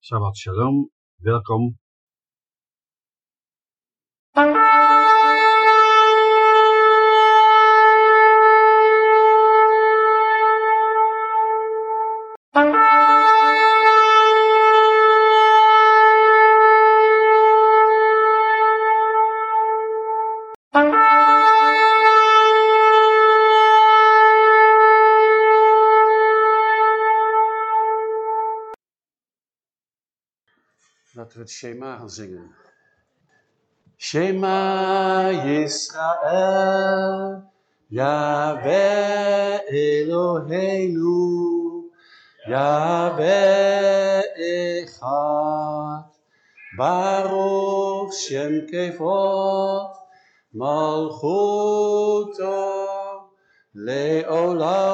Shabbat shalom, welkom. Het Shema gaan zingen. Shema Yisrael, Yahweh Eloheinu, Yahweh Echad, Baruch Shem Kevod, Malchuto, Leolam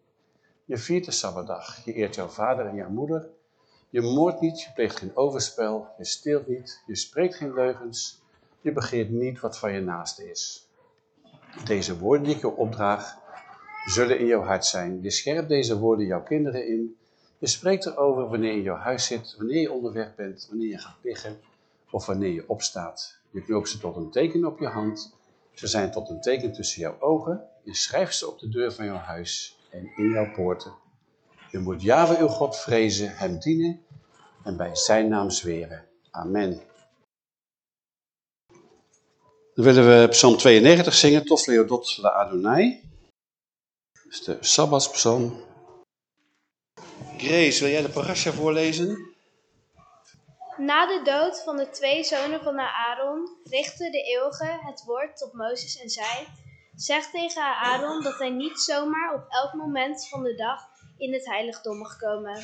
Je viert de Sabbatdag, je eert jouw vader en jouw moeder. Je moordt niet, je pleegt geen overspel, je steelt niet, je spreekt geen leugens. Je begeert niet wat van je naaste is. Deze woorden die ik je opdraag, zullen in jouw hart zijn. Je scherpt deze woorden jouw kinderen in. Je spreekt erover wanneer je in jouw huis zit, wanneer je onderweg bent, wanneer je gaat liggen of wanneer je opstaat. Je knoopt ze tot een teken op je hand. Ze zijn tot een teken tussen jouw ogen. Je schrijft ze op de deur van jouw huis en in jouw poorten. Je moet Yahweh uw God vrezen, hem dienen en bij zijn naam zweren. Amen. Dan willen we Psalm 92 zingen, Tof Leodot la Adonai. Dat is de Sabbatspsalm. Grace, wil jij de parasha voorlezen? Na de dood van de twee zonen van Aaron richtte de eeuwige het woord tot Mozes en zei... Zeg tegen Aaron dat hij niet zomaar op elk moment van de dag in het heiligdom mag komen.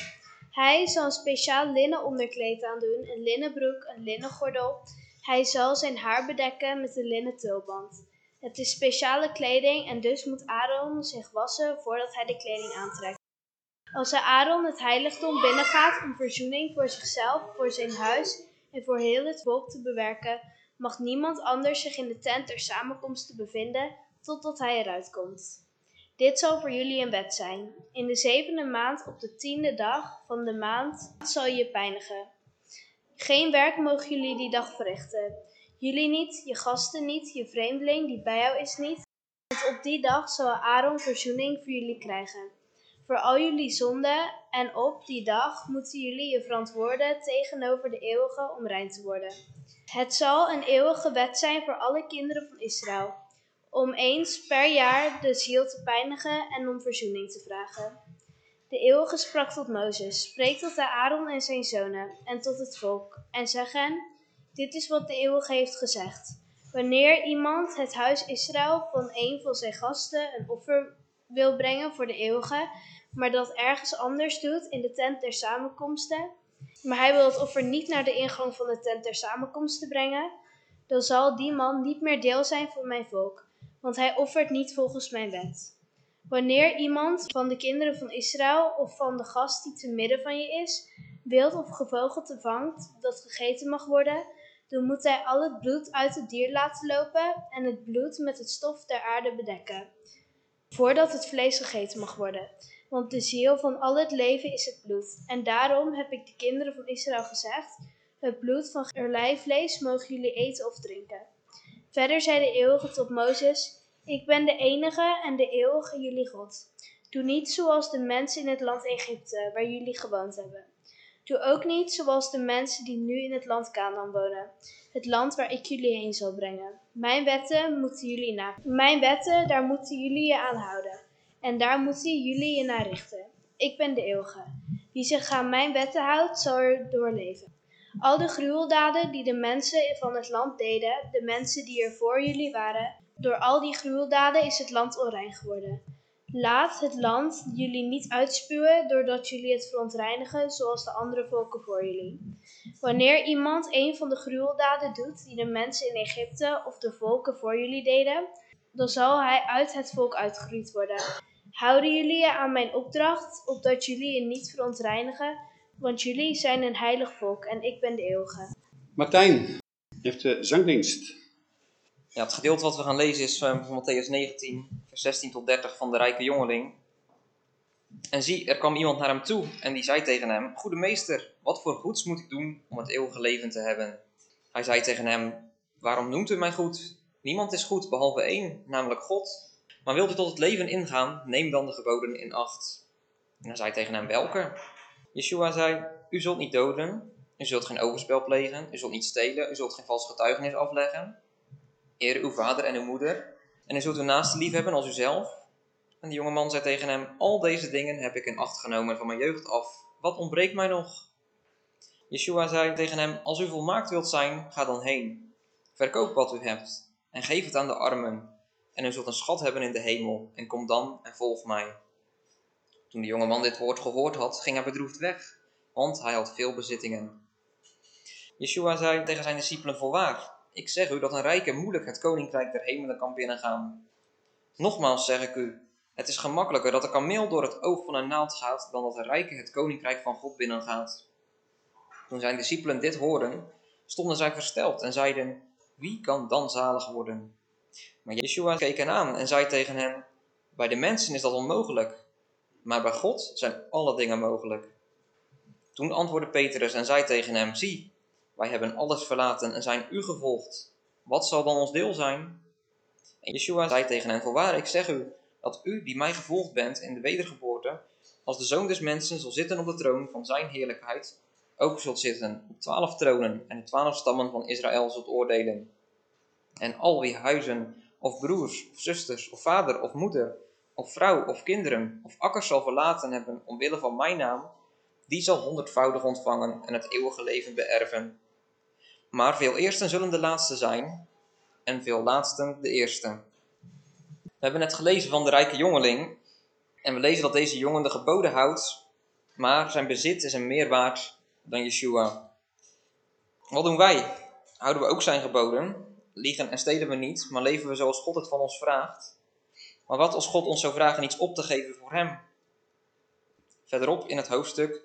Hij zal een speciaal linnen onderkleed aandoen, een linnen broek, een linnen gordel. Hij zal zijn haar bedekken met een linnen tulband. Het is speciale kleding en dus moet Aaron zich wassen voordat hij de kleding aantrekt. Als Aaron het heiligdom binnengaat om verzoening voor zichzelf, voor zijn huis en voor heel het volk te bewerken, mag niemand anders zich in de tent der samenkomst bevinden totdat hij eruit komt. Dit zal voor jullie een wet zijn. In de zevende maand op de tiende dag van de maand zal je pijnigen. Geen werk mogen jullie die dag verrichten. Jullie niet, je gasten niet, je vreemdeling die bij jou is niet. Want op die dag zal Aaron verzoening voor jullie krijgen. Voor al jullie zonden en op die dag moeten jullie je verantwoorden tegenover de eeuwige om rein te worden. Het zal een eeuwige wet zijn voor alle kinderen van Israël om eens per jaar de ziel te pijnigen en om verzoening te vragen. De eeuwige sprak tot Mozes, spreek tot Aaron en zijn zonen en tot het volk en zeg hen, dit is wat de eeuwige heeft gezegd. Wanneer iemand het huis Israël van een van zijn gasten een offer wil brengen voor de eeuwige, maar dat ergens anders doet in de tent der samenkomsten, maar hij wil het offer niet naar de ingang van de tent der samenkomsten brengen, dan zal die man niet meer deel zijn van mijn volk want hij offert niet volgens mijn wet. Wanneer iemand van de kinderen van Israël of van de gast die te midden van je is, wild of gevogelte vangt dat gegeten mag worden, dan moet hij al het bloed uit het dier laten lopen en het bloed met het stof der aarde bedekken, voordat het vlees gegeten mag worden. Want de ziel van al het leven is het bloed. En daarom heb ik de kinderen van Israël gezegd, het bloed van vlees mogen jullie eten of drinken. Verder zei de eeuwige tot Mozes, ik ben de enige en de eeuwige jullie God. Doe niet zoals de mensen in het land Egypte, waar jullie gewoond hebben. Doe ook niet zoals de mensen die nu in het land Canaan wonen, het land waar ik jullie heen zal brengen. Mijn wetten moeten jullie na. Mijn wetten, daar moeten jullie je aan houden. En daar moeten jullie je naar richten. Ik ben de eeuwige. Wie zich aan mijn wetten houdt, zal er doorleven. Al de gruweldaden die de mensen van het land deden, de mensen die er voor jullie waren, door al die gruweldaden is het land onrein geworden. Laat het land jullie niet uitspuwen doordat jullie het verontreinigen zoals de andere volken voor jullie. Wanneer iemand een van de gruweldaden doet die de mensen in Egypte of de volken voor jullie deden, dan zal hij uit het volk uitgeroeid worden. Houden jullie je aan mijn opdracht, opdat jullie je niet verontreinigen, want jullie zijn een heilig volk en ik ben de eeuwige. Martijn, je heeft de zangdienst. Ja, het gedeelte wat we gaan lezen is van Matthäus 19, vers 16 tot 30 van de rijke jongeling. En zie, er kwam iemand naar hem toe en die zei tegen hem, Goede meester, wat voor goeds moet ik doen om het eeuwige leven te hebben? Hij zei tegen hem, waarom noemt u mij goed? Niemand is goed behalve één, namelijk God. Maar wilt u tot het leven ingaan, neem dan de geboden in acht. En hij zei tegen hem, welke? Yeshua zei, u zult niet doden, u zult geen overspel plegen, u zult niet stelen, u zult geen vals getuigenis afleggen. Eer uw vader en uw moeder, en u zult uw naaste lief hebben als uzelf. En de jonge man zei tegen hem, al deze dingen heb ik in acht genomen van mijn jeugd af. Wat ontbreekt mij nog? Yeshua zei tegen hem, als u volmaakt wilt zijn, ga dan heen. Verkoop wat u hebt en geef het aan de armen. En u zult een schat hebben in de hemel, en kom dan en volg mij. Toen de jonge man dit woord gehoord had, ging hij bedroefd weg, want hij had veel bezittingen. Yeshua zei tegen zijn discipelen voorwaar, ik zeg u dat een rijke moeilijk het koninkrijk der hemelen kan binnengaan. Nogmaals zeg ik u, het is gemakkelijker dat een kameel door het oog van een naald gaat, dan dat een rijke het koninkrijk van God binnengaat. Toen zijn discipelen dit hoorden, stonden zij versteld en zeiden, wie kan dan zalig worden? Maar Yeshua keek hen aan en zei tegen hen, bij de mensen is dat onmogelijk, maar bij God zijn alle dingen mogelijk. Toen antwoordde Petrus en zei tegen hem, zie, wij hebben alles verlaten en zijn u gevolgd. Wat zal dan ons deel zijn? En Yeshua zei tegen hen, voorwaar, ik zeg u, dat u, die mij gevolgd bent in de wedergeboorte, als de Zoon des Mensen zal zitten op de troon van zijn heerlijkheid, ook zult zitten op twaalf tronen en de twaalf stammen van Israël zult oordelen. En al wie huizen, of broers, of zusters, of vader, of moeder, of vrouw, of kinderen, of akkers zal verlaten hebben omwille van mijn naam, die zal honderdvoudig ontvangen en het eeuwige leven beërven. Maar veel eersten zullen de laatste zijn, en veel laatsten de eerste. We hebben net gelezen van de rijke jongeling, en we lezen dat deze jongen de geboden houdt, maar zijn bezit is hem meer waard dan Yeshua. Wat doen wij? Houden we ook zijn geboden? Liegen en stelen we niet, maar leven we zoals God het van ons vraagt? Maar wat als God ons zou vragen iets op te geven voor hem? Verderop in het hoofdstuk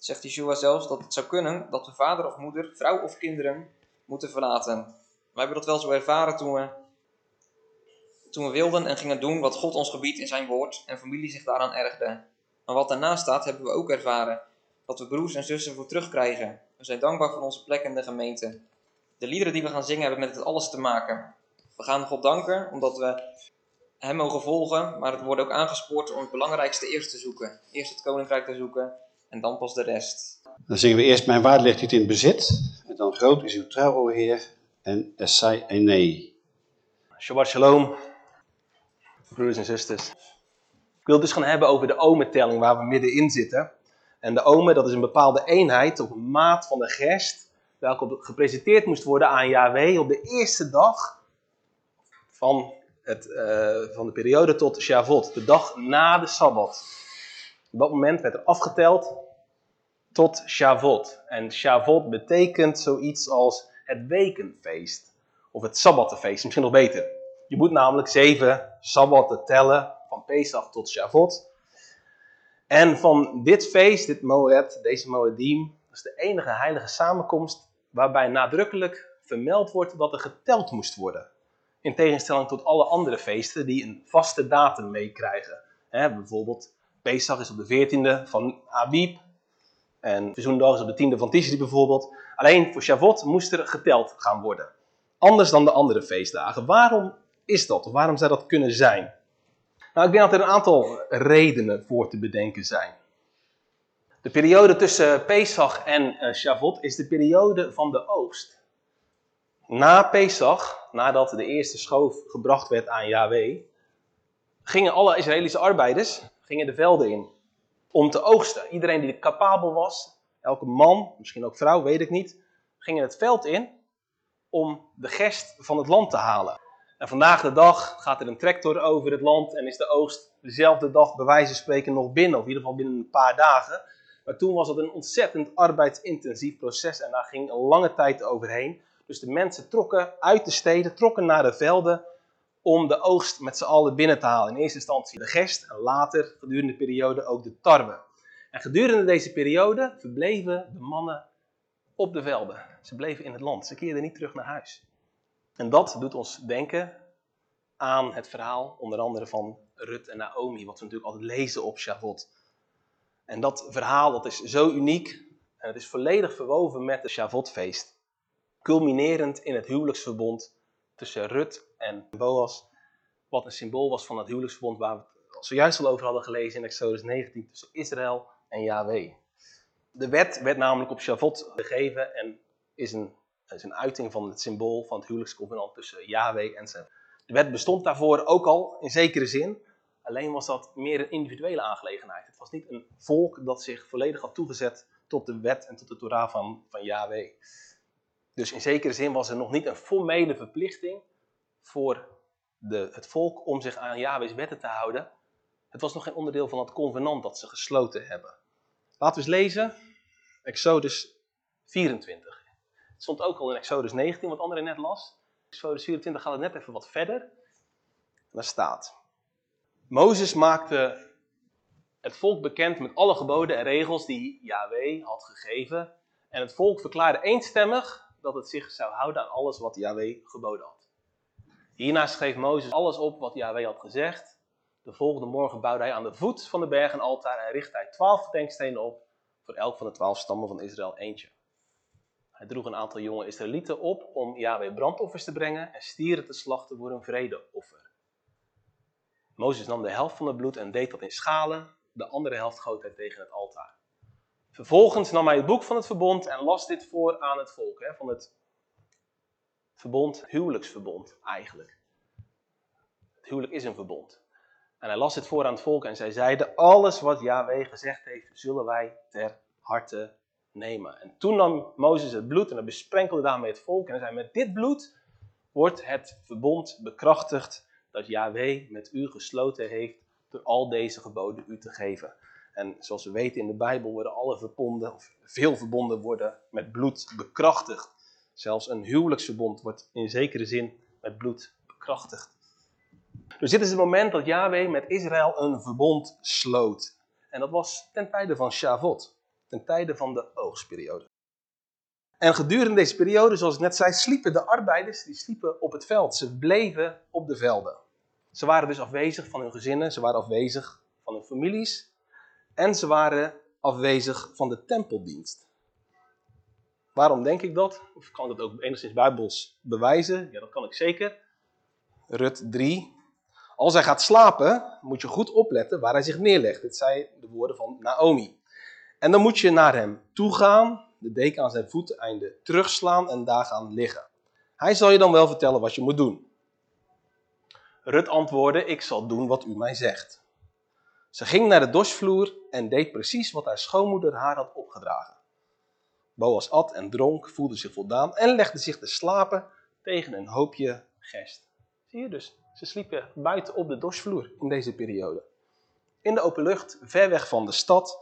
zegt Yeshua zelfs dat het zou kunnen dat we vader of moeder, vrouw of kinderen moeten verlaten. We hebben dat wel zo ervaren toen we, toen we wilden en gingen doen wat God ons gebiedt in zijn woord en familie zich daaraan ergde. Maar wat daarnaast staat hebben we ook ervaren, dat we broers en zussen voor terugkrijgen. We zijn dankbaar voor onze plek in de gemeente. De liederen die we gaan zingen hebben met het alles te maken. We gaan God danken omdat we hem mogen volgen, maar het wordt ook aangespoord om het belangrijkste eerst te zoeken. Eerst het koninkrijk te zoeken en dan pas de rest. Dan zingen we eerst, mijn waarde ligt niet in bezit. En dan groot is uw trouw, o Heer. En Essai en nee. Shabbat shalom, broeders en zusters. Ik wil het dus gaan hebben over de omentelling waar we middenin zitten. En de omen, dat is een bepaalde eenheid of een maat van de gerst, welke op- gepresenteerd moest worden aan Yahweh op de eerste dag van, het, eh, van de periode tot Shavuot, de dag na de Sabbat. Op dat moment werd er afgeteld tot Shavuot. En Shavuot betekent zoiets als het wekenfeest. Of het Sabbatenfeest, misschien nog beter. Je moet namelijk zeven Sabbatten tellen, van Pesach tot Shavuot. En van dit feest, dit Moed, deze Moedim, is de enige heilige samenkomst waarbij nadrukkelijk vermeld wordt dat er geteld moest worden. In tegenstelling tot alle andere feesten die een vaste datum meekrijgen. Bijvoorbeeld Pesach is op de 14e van Abib. En Verzoendag is op de 10e van Tishri bijvoorbeeld. Alleen voor Shavuot moest er geteld gaan worden. Anders dan de andere feestdagen. Waarom is dat? Waarom zou dat kunnen zijn? Nou, ik denk dat er een aantal redenen voor te bedenken zijn. De periode tussen Pesach en eh, Shavuot is de periode van de oogst. Na Pesach, nadat de eerste schoof gebracht werd aan Yahweh, gingen alle Israëlische arbeiders gingen de velden in om te oogsten. Iedereen die capabel was, elke man, misschien ook vrouw, weet ik niet, ging het veld in om de gerst van het land te halen. En vandaag de dag gaat er een tractor over het land en is de oogst dezelfde dag bij wijze van spreken nog binnen, of in ieder geval binnen een paar dagen. Maar toen was het een ontzettend arbeidsintensief proces en daar ging een lange tijd overheen. Dus de mensen trokken uit de steden, trokken naar de velden om de oogst met z'n allen binnen te halen. In eerste instantie de gerst en later, gedurende de periode, ook de tarwe. En gedurende deze periode verbleven de mannen op de velden. Ze bleven in het land. Ze keerden niet terug naar huis. En dat doet ons denken aan het verhaal, onder andere van Rut en Naomi, wat we natuurlijk altijd lezen op Shavuot. En dat verhaal dat is zo uniek en het is volledig verwoven met het Shavuotfeest. Culminerend in het huwelijksverbond tussen Rut en Boas, wat een symbool was van het huwelijksverbond waar we het zojuist al over hadden gelezen in Exodus 19 tussen Israël en Yahweh. De wet werd namelijk op Shavuot gegeven en is een, is een uiting van het symbool van het huwelijkscovenant tussen Yahweh en zijn. De wet bestond daarvoor ook al in zekere zin, alleen was dat meer een individuele aangelegenheid. Het was niet een volk dat zich volledig had toegezet tot de wet en tot de Torah van, van Yahweh. Dus in zekere zin was er nog niet een formele verplichting voor de, het volk om zich aan Yahweh's wetten te houden. Het was nog geen onderdeel van het convenant dat ze gesloten hebben. Laten we eens lezen, Exodus 24. Het stond ook al in Exodus 19, wat André net las. Exodus 24 gaat het net even wat verder. En daar staat, Mozes maakte het volk bekend met alle geboden en regels die Yahweh had gegeven. En het volk verklaarde eenstemmig dat het zich zou houden aan alles wat Yahweh geboden had. Hierna schreef Mozes alles op wat Yahweh had gezegd. De volgende morgen bouwde hij aan de voet van de berg een altaar en richtte hij twaalf gedenkstenen op, voor elk van de twaalf stammen van Israël eentje. Hij droeg een aantal jonge Israëlieten op om Yahweh brandoffers te brengen en stieren te slachten voor een vredeoffer. Mozes nam de helft van het bloed en deed dat in schalen, de andere helft goot hij tegen het altaar. Vervolgens nam hij het boek van het verbond en las dit voor aan het volk, hè, van het verbond, huwelijksverbond eigenlijk. Het huwelijk is een verbond. En hij las het voor aan het volk en zij zeiden, alles wat Yahweh gezegd heeft, zullen wij ter harte nemen. En toen nam Mozes het bloed en hij besprenkelde daarmee het volk. En hij zei, met dit bloed wordt het verbond bekrachtigd dat Yahweh met u gesloten heeft door al deze geboden u te geven. En zoals we weten in de Bijbel worden alle verbonden, of veel verbonden worden met bloed bekrachtigd. Zelfs een huwelijksverbond wordt in zekere zin met bloed bekrachtigd. Dus dit is het moment dat Yahweh met Israël een verbond sloot. En dat was ten tijde van Shavuot, ten tijde van de oogstperiode. En gedurende deze periode, zoals ik net zei, sliepen de arbeiders die sliepen op het veld. Ze bleven op de velden. Ze waren dus afwezig van hun gezinnen, ze waren afwezig van hun families en ze waren afwezig van de tempeldienst. Waarom denk ik dat? Of kan ik dat ook enigszins bijbels bewijzen? Ja, dat kan ik zeker. Rut 3. Als hij gaat slapen, moet je goed opletten waar hij zich neerlegt. Dit zijn de woorden van Naomi. En dan moet je naar hem toe gaan, de deken aan zijn voeteinde terugslaan en daar gaan liggen. Hij zal je dan wel vertellen wat je moet doen. Rut antwoordde, ik zal doen wat u mij zegt. Ze ging naar de dorsvloer en deed precies wat haar schoonmoeder haar had opgedragen. Boas at en dronk, voelde zich voldaan en legde zich te slapen tegen een hoopje gerst. Zie je dus, ze sliepen buiten op de dorsvloer in deze periode. In de open lucht, ver weg van de stad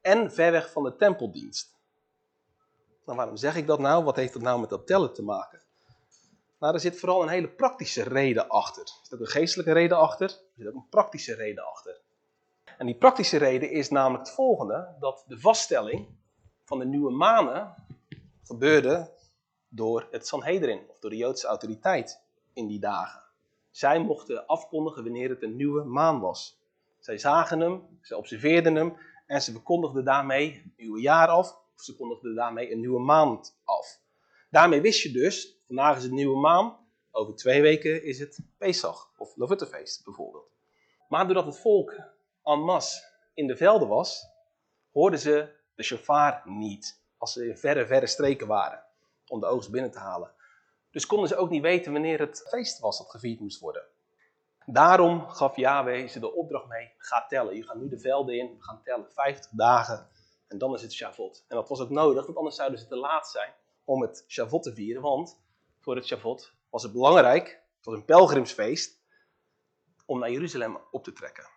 en ver weg van de tempeldienst. Nou, waarom zeg ik dat nou? Wat heeft dat nou met dat tellen te maken? Nou, er zit vooral een hele praktische reden achter. Er zit ook een geestelijke reden achter, er zit ook een praktische reden achter. En die praktische reden is namelijk het volgende, dat de vaststelling van de nieuwe manen gebeurde door het Sanhedrin, of door de Joodse autoriteit in die dagen. Zij mochten afkondigen wanneer het een nieuwe maan was. Zij zagen hem, ze observeerden hem en ze verkondigden daarmee een nieuwe jaar af, of ze kondigden daarmee een nieuwe maand af. Daarmee wist je dus, vandaag is het nieuwe maan, over twee weken is het Pesach, of Lovuttefeest bijvoorbeeld. Maar doordat het volk en masse in de velden was, hoorden ze de shofar niet. Als ze in verre, verre streken waren. Om de oogst binnen te halen. Dus konden ze ook niet weten wanneer het feest was dat gevierd moest worden. Daarom gaf Yahweh ze de opdracht mee, ga tellen. Je gaat nu de velden in, we gaan tellen. 50 dagen en dan is het Shavuot. En dat was ook nodig, want anders zouden ze te laat zijn om het Shavuot te vieren. Want voor het Shavuot was het belangrijk was een pelgrimsfeest om naar Jeruzalem op te trekken.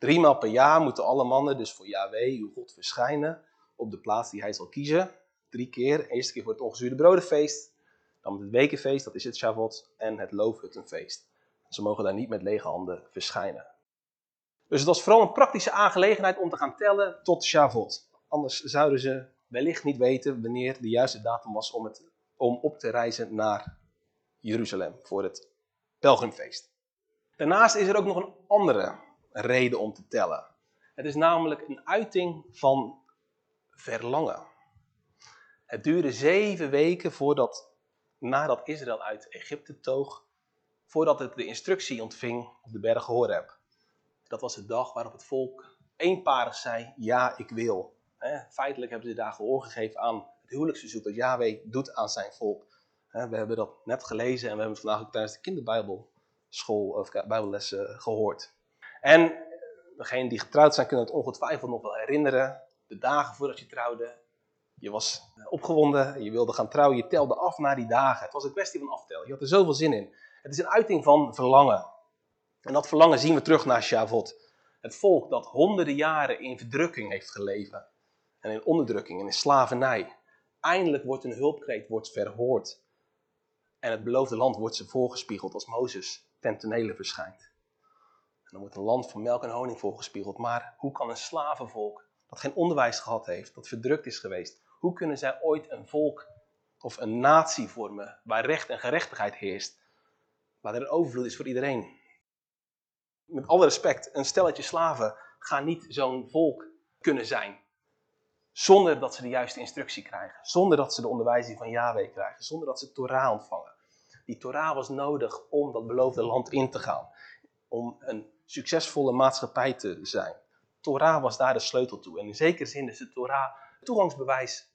Driemaal per jaar moeten alle mannen dus voor Yahweh, uw God, verschijnen op de plaats die hij zal kiezen. Drie keer. Eerste keer voor het ongezuurde brodenfeest, dan het wekenfeest, dat is het Shavuot, en het loofhuttenfeest. Ze mogen daar niet met lege handen verschijnen. Dus het was vooral een praktische aangelegenheid om te gaan tellen tot Shavuot. Anders zouden ze wellicht niet weten wanneer de juiste datum was om, het, om op te reizen naar Jeruzalem voor het pelgrimfeest. Daarnaast is er ook nog een andere reden om te tellen. Het is namelijk een uiting van verlangen. Het duurde zeven weken voordat, nadat Israël uit Egypte toog, voordat het de instructie ontving op de berg Horeb. Dat was de dag waarop het volk eenparig zei, ja, ik wil. feitelijk hebben ze daar gehoor gegeven aan het huwelijksverzoek dat Yahweh doet aan zijn volk. we hebben dat net gelezen en we hebben het vandaag ook tijdens de kinderbijbelschool of bijbellessen gehoord. En degenen die getrouwd zijn kunnen het ongetwijfeld nog wel herinneren. De dagen voordat je trouwde, je was opgewonden, je wilde gaan trouwen, je telde af naar die dagen. Het was een kwestie van aftellen. Je had er zoveel zin in. Het is een uiting van verlangen. En dat verlangen zien we terug naar Shavuot. Het volk dat honderden jaren in verdrukking heeft geleven. En in onderdrukking en in slavernij. Eindelijk wordt een hulpkreet wordt verhoord. En het beloofde land wordt ze voorgespiegeld als Mozes ten tonele verschijnt. Dan wordt een land van melk en honing voorgespiegeld. Maar hoe kan een slavenvolk dat geen onderwijs gehad heeft, dat verdrukt is geweest, hoe kunnen zij ooit een volk of een natie vormen waar recht en gerechtigheid heerst? Waar er overvloed is voor iedereen. Met alle respect, een stelletje slaven gaan niet zo'n volk kunnen zijn. Zonder dat ze de juiste instructie krijgen. Zonder dat ze de onderwijzing van Yahweh krijgen. Zonder dat ze Torah ontvangen. Die Torah was nodig om dat beloofde land in te gaan. Om een succesvolle maatschappij te zijn. Torah was daar de sleutel toe. En in zekere zin is de Torah toegangsbewijs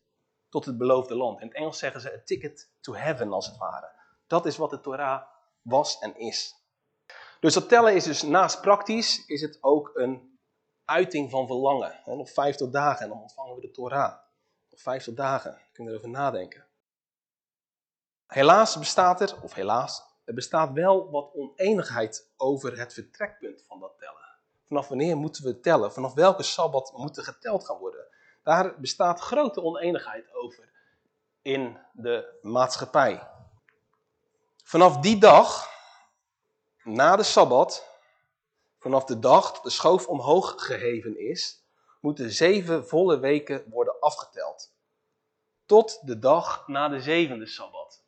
tot het beloofde land. In het Engels zeggen ze a ticket to heaven als het ware. Dat is wat de Torah was en is. Dus dat tellen is dus naast praktisch, is het ook een uiting van verlangen. Nog 50 dagen en dan ontvangen we de Torah. Nog 50 dagen, kunnen we erover nadenken. Helaas bestaat er, of helaas, er bestaat wel wat oneenigheid over het vertrekpunt van dat tellen. Vanaf wanneer moeten we tellen? Vanaf welke sabbat moet er geteld gaan worden? Daar bestaat grote oneenigheid over in de maatschappij. Vanaf die dag, na de Sabbat, vanaf de dag dat de schoof omhoog geheven is, moeten zeven volle weken worden afgeteld. Tot de dag na de zevende Sabbat.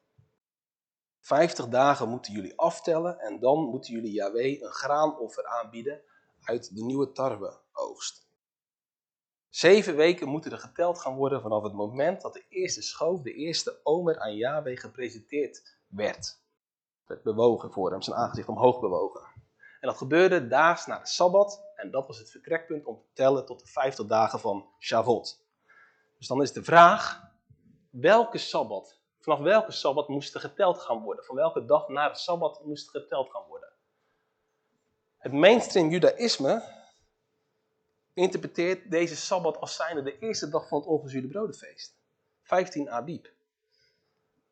Vijftig dagen moeten jullie aftellen en dan moeten jullie Yahweh een graanoffer aanbieden uit de nieuwe tarweoogst. Zeven weken moeten er geteld gaan worden vanaf het moment dat de eerste schoof, de eerste omer aan Yahweh gepresenteerd werd. Werd bewogen voor hem, zijn aangezicht omhoog bewogen. En dat gebeurde daags na de Sabbat en dat was het vertrekpunt om te tellen tot de vijftig dagen van Shavuot. Dus dan is de vraag, welke Sabbat, vanaf welke Sabbat moest er geteld gaan worden? Van welke dag na de Sabbat moest er geteld gaan worden? Het mainstream judaïsme interpreteert deze Sabbat als zijnde de eerste dag van het ongezuurde brodenfeest. 15 Abib.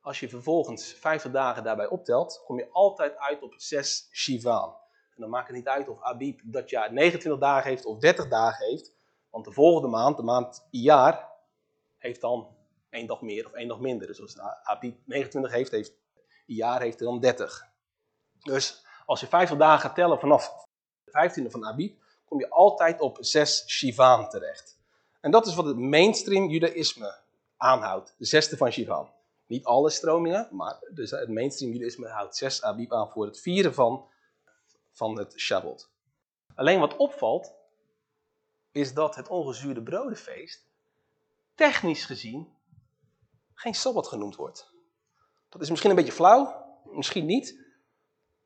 Als je vervolgens 50 dagen daarbij optelt, kom je altijd uit op 6 Shivan. En dan maakt het niet uit of Abib dat jaar 29 dagen heeft of 30 dagen heeft. Want de volgende maand, de maand Iyar, heeft dan één dag meer of één dag minder. Dus als Abib 29 heeft, heeft Iyar heeft er dan 30. Dus als je 50 dagen gaat tellen vanaf 15e van Abib, kom je altijd op zes Shivan terecht. En dat is wat het mainstream judaïsme aanhoudt, de zesde van Shivan. Niet alle stromingen, maar het mainstream judaïsme houdt zes Abib aan voor het vieren van, van het Shabbat. Alleen wat opvalt, is dat het ongezuurde brodenfeest technisch gezien geen Sabbat genoemd wordt. Dat is misschien een beetje flauw, misschien niet.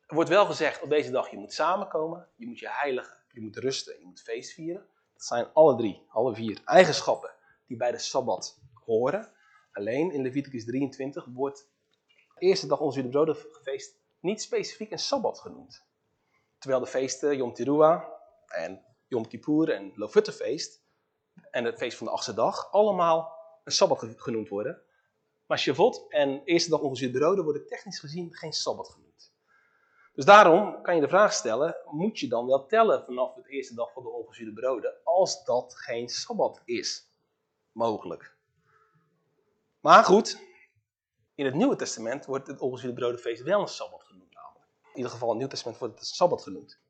Er wordt wel gezegd op deze dag, je moet samenkomen, je moet je heiligen, je moet rusten, je moet feest vieren. Dat zijn alle drie, alle vier eigenschappen die bij de Sabbat horen. Alleen in Leviticus 23 wordt de eerste dag onze brodenfeest niet specifiek een Sabbat genoemd. Terwijl de feesten Yom Teruah en Yom Kippur en Lofuttefeest en het feest van de achtste dag allemaal een Sabbat genoemd worden. Maar Shavuot en eerste dag ongezuurde broden worden technisch gezien geen Sabbat genoemd. Dus daarom kan je de vraag stellen, moet je dan wel tellen vanaf de eerste dag van de ongezuurde broden, als dat geen Sabbat is? Mogelijk. Maar goed, in het Nieuwe Testament wordt het ongezuurde brodenfeest wel een Sabbat genoemd namelijk. In ieder geval in het Nieuwe Testament wordt het een Sabbat genoemd.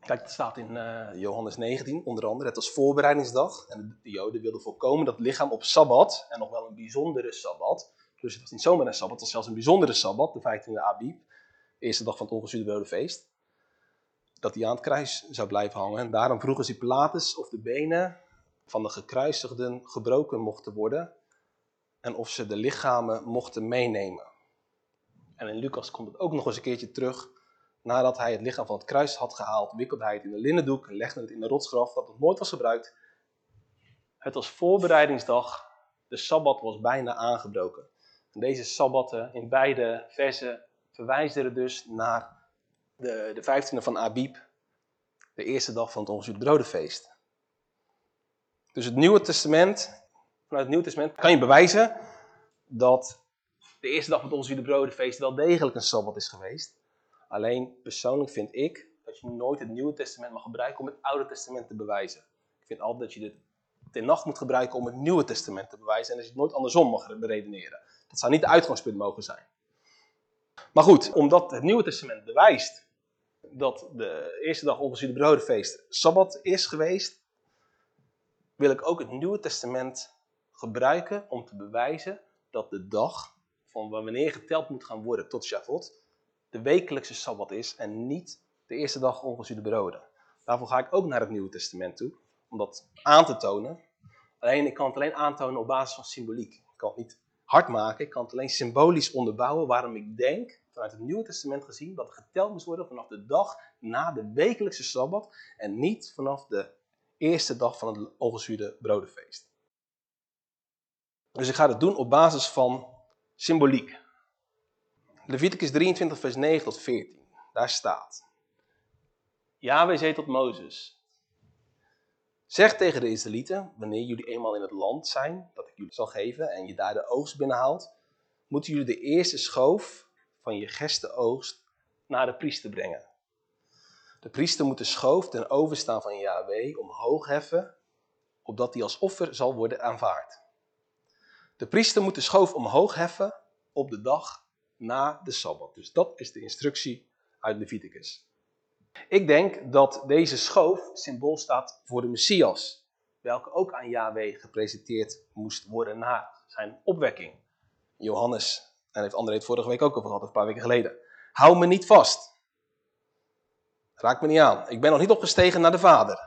Kijk, het staat in uh, Johannes 19 onder andere, het was voorbereidingsdag. En de Joden wilden voorkomen dat het lichaam op Sabbat, en nog wel een bijzondere Sabbat, dus het was niet zomaar een Sabbat, het was zelfs een bijzondere Sabbat, de 15e Abib, de eerste dag van het ongezuurde brodenfeest, dat hij aan het kruis zou blijven hangen. En daarom vroegen ze Pilatus of de benen van de gekruisigden gebroken mochten worden en of ze de lichamen mochten meenemen. En in Lucas komt het ook nog eens een keertje terug. Nadat hij het lichaam van het kruis had gehaald, wikkelde hij het in een linnendoek en legde het in een rotsgraf dat nog nooit was gebruikt. Het was voorbereidingsdag, de Sabbat was bijna aangebroken. En deze Sabbatten in beide versen verwijzen dus naar de, de 15e van Abib, de eerste dag van het ongezuurde brodenfeest. Dus het Nieuwe Testament, vanuit het Nieuwe Testament kan je bewijzen dat de eerste dag van het ongezuurde brodenfeest wel degelijk een Sabbat is geweest. Alleen persoonlijk vind ik dat je nooit het Nieuwe Testament mag gebruiken om het Oude Testament te bewijzen. Ik vind altijd dat je dit ten nacht moet gebruiken om het Nieuwe Testament te bewijzen en dat je het nooit andersom mag beredeneren. Dat zou niet de uitgangspunt mogen zijn. Maar goed, omdat het Nieuwe Testament bewijst dat de eerste dag ongezuurde brodenfeest Sabbat is geweest, wil ik ook het Nieuwe Testament gebruiken om te bewijzen dat de dag van wanneer geteld moet gaan worden tot Shavuot, de wekelijkse Sabbat is en niet de eerste dag ongezuurde broden. Daarvoor ga ik ook naar het Nieuwe Testament toe, om dat aan te tonen. Alleen, ik kan het alleen aantonen op basis van symboliek. Ik kan het niet hard maken, ik kan het alleen symbolisch onderbouwen waarom ik denk, vanuit het Nieuwe Testament gezien, dat er geteld moest worden vanaf de dag na de wekelijkse Sabbat en niet vanaf de eerste dag van het ongezuurde brodenfeest. Dus ik ga het doen op basis van symboliek. Leviticus 23 vers 9 tot 14. Daar staat. Yahweh zei tot Mozes. Zeg tegen de Israëlieten, wanneer jullie eenmaal in het land zijn, dat ik jullie zal geven, en je daar de oogst binnenhaalt, moeten jullie de eerste schoof van je gestenoogst naar de priester brengen. De priester moet de schoof ten overstaan van Yahweh omhoog heffen, opdat die als offer zal worden aanvaard. De priester moet de schoof omhoog heffen op de dag na de Sabbat. Dus dat is de instructie uit Leviticus. Ik denk dat deze schoof symbool staat voor de Messias, welke ook aan Yahweh gepresenteerd moest worden na zijn opwekking. Johannes, en heeft André het vorige week ook over gehad, een paar weken geleden. Hou me niet vast. Raak me niet aan. Ik ben nog niet opgestegen naar de Vader.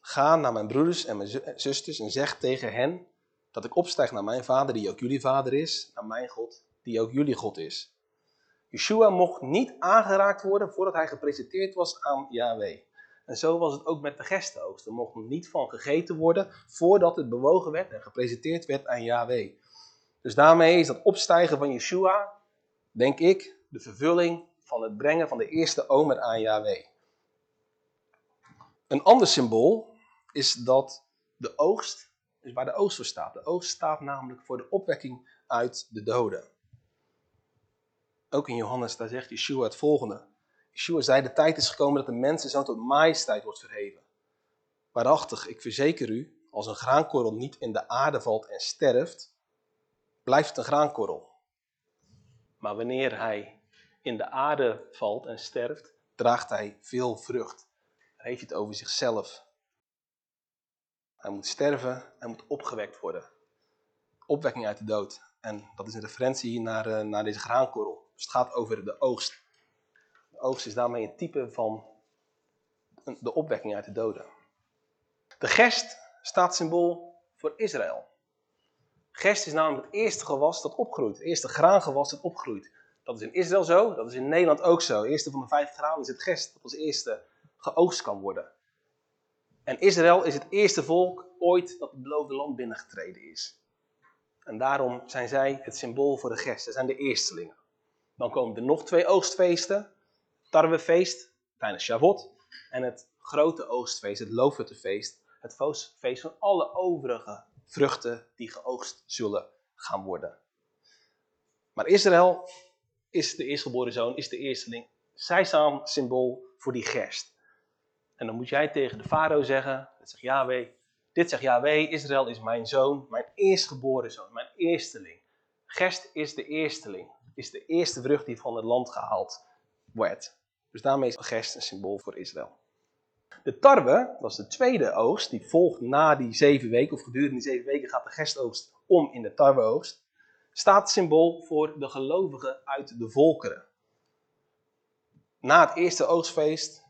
Ga naar mijn broeders en mijn zusters en zeg tegen hen dat ik opstijg naar mijn Vader, die ook jullie Vader is, naar mijn God, die ook jullie God is. Yeshua mocht niet aangeraakt worden voordat hij gepresenteerd was aan Yahweh. En zo was het ook met de gestenoogst. Er mocht niet van gegeten worden voordat het bewogen werd en gepresenteerd werd aan Yahweh. Dus daarmee is dat opstijgen van Yeshua, denk ik, de vervulling van het brengen van de eerste omer aan Yahweh. Een ander symbool is dat de oogst, is waar de oogst voor staat. De oogst staat namelijk voor de opwekking uit de doden. Ook in Johannes, daar zegt Yeshua het volgende. Yeshua zei, de tijd is gekomen dat de mensen zo tot majesteit wordt verheven. Waarachtig, ik verzeker u, als een graankorrel niet in de aarde valt en sterft, blijft het een graankorrel. Maar wanneer hij in de aarde valt en sterft, draagt hij veel vrucht. Dan heeft het over zichzelf. Hij moet sterven, hij moet opgewekt worden. Opwekking uit de dood. En dat is een referentie naar, uh, naar deze graankorrel. Dus het gaat over de oogst. De oogst is daarmee een type van de opwekking uit de doden. De gerst staat symbool voor Israël. Gerst is namelijk het eerste gewas dat opgroeit. Het eerste graangewas dat opgroeit. Dat is in Israël zo, dat is in Nederland ook zo. Eerste van de vijf granen is het gerst dat als eerste geoogst kan worden. En Israël is het eerste volk ooit dat het beloofde land binnengetreden is. En daarom zijn zij het symbool voor de gerst. Ze zijn de eerstelingen. Dan komen er nog twee oogstfeesten. Tarwefeest tijdens Shavuot. En het grote oogstfeest, het loofhuttenfeest. Het feest van alle overige vruchten die geoogst zullen gaan worden. Maar Israël is de eerstgeboren zoon, is de eersteling. Zij staan symbool voor die gerst. En dan moet jij tegen de farao zeggen, dat zegt Yahweh, dit zegt Yahweh, Israël is mijn zoon, mijn eerstgeboren zoon, mijn eersteling. Gerst is de eersteling, is de eerste vrucht die van het land gehaald werd. Dus daarmee is gerst een symbool voor Israël. De tarwe, dat is de tweede oogst, die volgt na die zeven weken, of gedurende die zeven weken gaat de gerstoogst om in de tarweoogst, staat symbool voor de gelovigen uit de volkeren. Na het eerste oogstfeest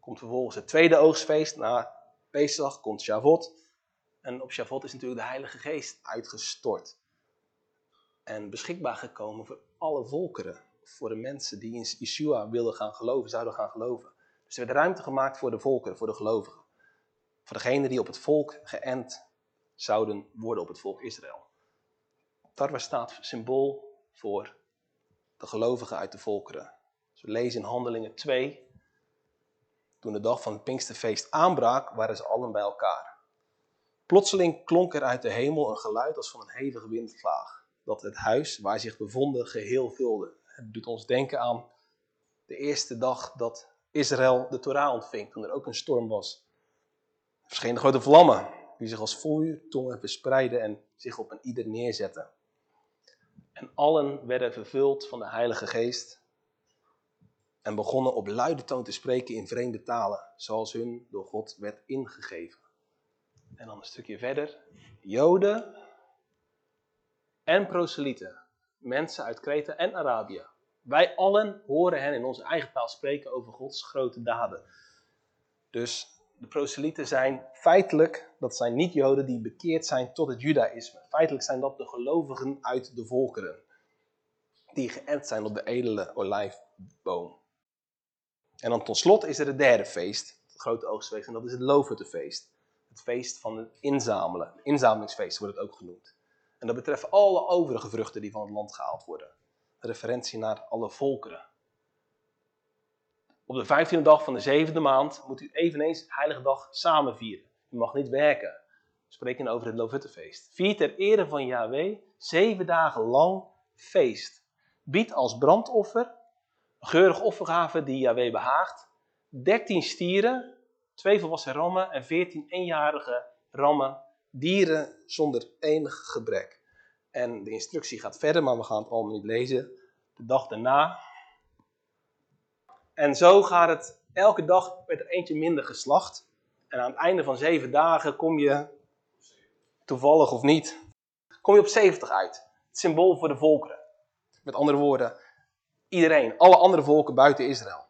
komt vervolgens het tweede oogstfeest. Na Pesach komt Shavuot. En op Shavuot is natuurlijk de Heilige Geest uitgestort. En beschikbaar gekomen voor alle volkeren. Voor de mensen die in Yeshua willen gaan geloven, zouden gaan geloven. Dus er werd ruimte gemaakt voor de volkeren, voor de gelovigen. Voor degenen die op het volk geënt zouden worden op het volk Israël. Tarwa staat symbool voor de gelovigen uit de volkeren. Dus we lezen in Handelingen 2. Toen de dag van het Pinksterfeest aanbrak, waren ze allen bij elkaar. Plotseling klonk er uit de hemel een geluid als van een hevige windvlaag. Dat het huis waar zich bevonden geheel vulde. Het doet ons denken aan de eerste dag dat Israël de Torah ontving, toen er ook een storm was. Er verschenen grote vlammen, die zich als vuurtongen verspreidden en zich op een ieder neerzetten. En allen werden vervuld van de Heilige Geest en begonnen op luide toon te spreken in vreemde talen, zoals hun door God werd ingegeven. En dan een stukje verder. Joden en proselieten, mensen uit Kreta en Arabië. Wij allen horen hen in onze eigen taal spreken over Gods grote daden. Dus de proselieten zijn feitelijk, dat zijn niet-Joden die bekeerd zijn tot het Judaïsme. Feitelijk zijn dat de gelovigen uit de volkeren. Die geënt zijn op de edele olijfboom. En dan tot slot is er het derde feest, het grote oogstfeest, en dat is het Loofhuttenfeest. Het feest van het inzamelen. Inzamelingsfeest wordt het ook genoemd. En dat betreft alle overige vruchten die van het land gehaald worden. Referentie naar alle volkeren. Op de vijftiende dag van de zevende maand moet u eveneens Heilige Dag samen vieren. U mag niet werken. We spreken over het Lovuttefeest. Vier ter ere van Yahweh zeven dagen lang feest. Bied als brandoffer, een geurige offergave die Yahweh behaagt, dertien stieren, twee volwassen rammen en veertien eenjarige rammen, dieren zonder enig gebrek. En de instructie gaat verder, maar we gaan het allemaal niet lezen. De dag daarna en zo gaat het, elke dag werd er eentje minder geslacht. En aan het einde van zeven dagen kom je, toevallig of niet, kom je op 70 uit. Het symbool voor de volkeren. Met andere woorden, iedereen, alle andere volken buiten Israël.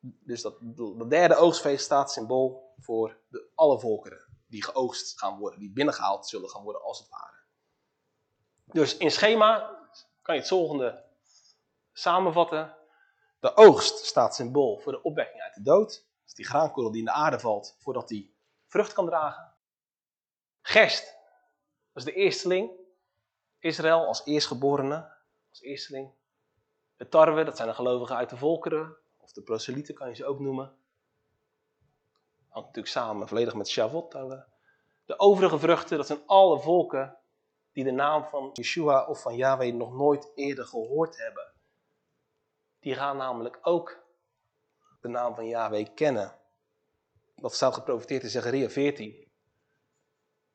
Dus dat, dat derde oogstfeest staat symbool voor de, alle volkeren die geoogst gaan worden, die binnengehaald zullen gaan worden als het ware. Dus in schema kan je het volgende samenvatten. De oogst staat symbool voor de opwekking uit de dood. Is die graankorrel die in de aarde valt voordat die vrucht kan dragen. Gerst, dat is de eersteling. Israël als eerstgeborene, als eersteling. De tarwe, dat zijn de gelovigen uit de volkeren. Of de proselieten kan je ze ook noemen. Hangt natuurlijk samen volledig met Shavuot. De overige vruchten, dat zijn alle volken die de naam van Yeshua of van Yahweh nog nooit eerder gehoord hebben. Die gaan namelijk ook de naam van Yahweh kennen. Dat staat geprofiteerd in Zechariah 14.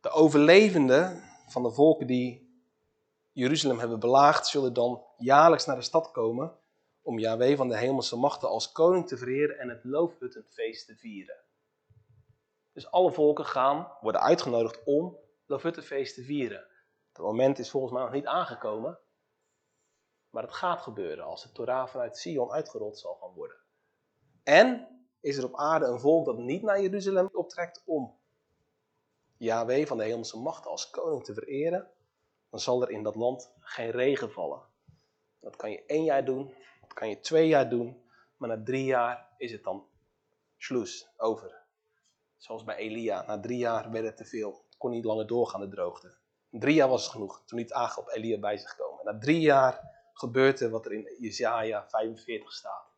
De overlevenden van de volken die Jeruzalem hebben belaagd, zullen dan jaarlijks naar de stad komen om Yahweh van de hemelse machten als koning te vereren en het loofhuttenfeest te vieren. Dus alle volken gaan, worden uitgenodigd om loofhuttenfeest te vieren. Het moment is volgens mij nog niet aangekomen, maar het gaat gebeuren als de Torah vanuit Sion uitgerold zal gaan worden. En is er op aarde een volk dat niet naar Jeruzalem optrekt om Yahweh van de hemelse macht als koning te vereren, dan zal er in dat land geen regen vallen. Dat kan je één jaar doen, dat kan je twee jaar doen, maar na drie jaar is het dan sloes, over. Zoals bij Elia, na drie jaar werd het te veel. Het kon niet langer doorgaan, de droogte. Drie jaar was het genoeg, toen Aga op Elia bij zich komen. Na drie jaar gebeurt er wat er in Jesaja 45 staat.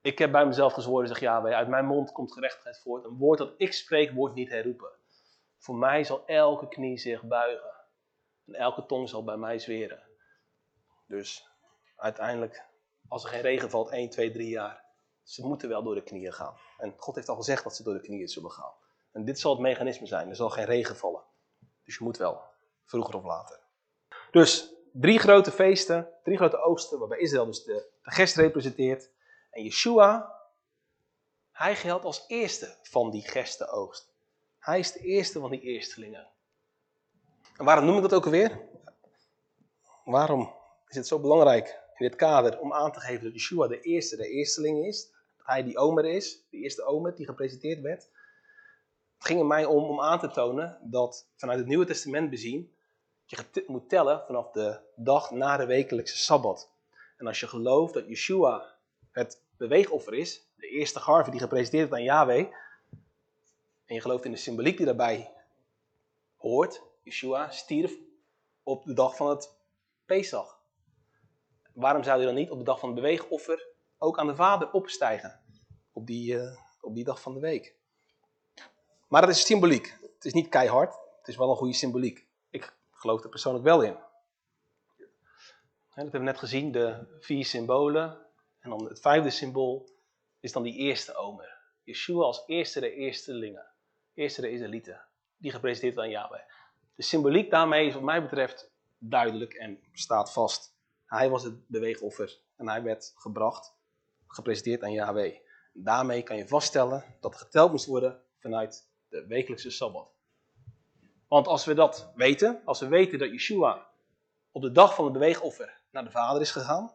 Ik heb bij mezelf gezworen, zeg Yahweh, uit mijn mond komt gerechtigheid voort. Een woord dat ik spreek wordt niet herroepen. Voor mij zal elke knie zich buigen. En elke tong zal bij mij zweren. Dus uiteindelijk, als er geen regen valt, 1, 2, 3 jaar, ze moeten wel door de knieën gaan. En God heeft al gezegd dat ze door de knieën zullen gaan. En dit zal het mechanisme zijn. Er zal geen regen vallen. Dus je moet wel, vroeger of later. Dus drie grote feesten, drie grote oogsten, waarbij Israël dus de, de gest representeert. En Yeshua, hij geldt als eerste van die gestenoogst. Hij is de eerste van die eerstelingen. En waarom noem ik dat ook alweer? Waarom is het zo belangrijk in dit kader om aan te geven dat Yeshua de eerste de eersteling is? Dat hij die omer is, de eerste omer die gepresenteerd werd. Het ging er mij om om aan te tonen dat vanuit het Nieuwe Testament bezien je moet tellen vanaf de dag na de wekelijkse Sabbat. En als je gelooft dat Yeshua het beweegoffer is, de eerste garve die gepresenteerd wordt aan Yahweh, en je gelooft in de symboliek die daarbij hoort, Yeshua stierf op de dag van het Pesach. Waarom zou hij dan niet op de dag van het beweegoffer ook aan de Vader opstijgen? Op die, uh, op die dag van de week. Maar dat is symboliek. Het is niet keihard, het is wel een goede symboliek. Ik geloof er persoonlijk wel in. dat hebben we net gezien, de vier symbolen. En dan het vijfde symbool is dan die eerste omer. Yeshua als eerste de eerstelingen. Eerste de Israëlieten. Die gepresenteerd aan Yahweh. De symboliek daarmee is wat mij betreft duidelijk en staat vast. Hij was het beweegoffer en hij werd gebracht, gepresenteerd aan Yahweh. Daarmee kan je vaststellen dat geteld moest worden vanuit de wekelijkse Sabbat. Want als we dat weten, als we weten dat Yeshua op de dag van het beweegoffer naar de Vader is gegaan,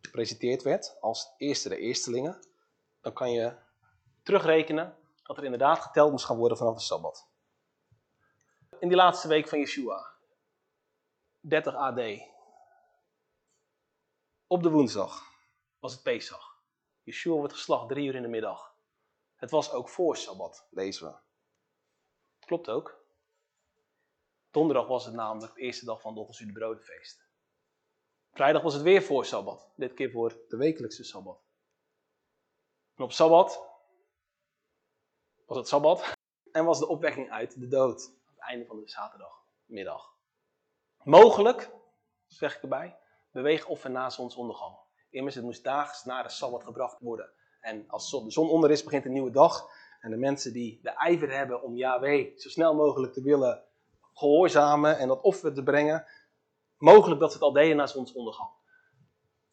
gepresenteerd werd als eerste de eerstelingen, dan kan je terugrekenen dat er inderdaad geteld moest gaan worden vanaf de Sabbat. In die laatste week van Yeshua, 30 AD, op de woensdag was het Pesach. Yeshua wordt geslacht drie uur in de middag. Het was ook voor Sabbat, lezen we. Klopt ook. Donderdag was het namelijk de eerste dag van het ongezuurde brodenfeest. Vrijdag was het weer voor Sabbat. Dit keer voor de wekelijkse Sabbat. En op Sabbat was het Sabbat en was de opwekking uit de dood. Aan het einde van de zaterdagmiddag. Mogelijk, zeg ik erbij, beweegoffer na zonsondergang. Immers, het moest daags na de Sabbat gebracht worden. En als de zon onder is, begint een nieuwe dag. En de mensen die de ijver hebben om Yahweh zo snel mogelijk te willen gehoorzamen en dat offer te brengen, mogelijk dat ze het al deden na zonsondergang.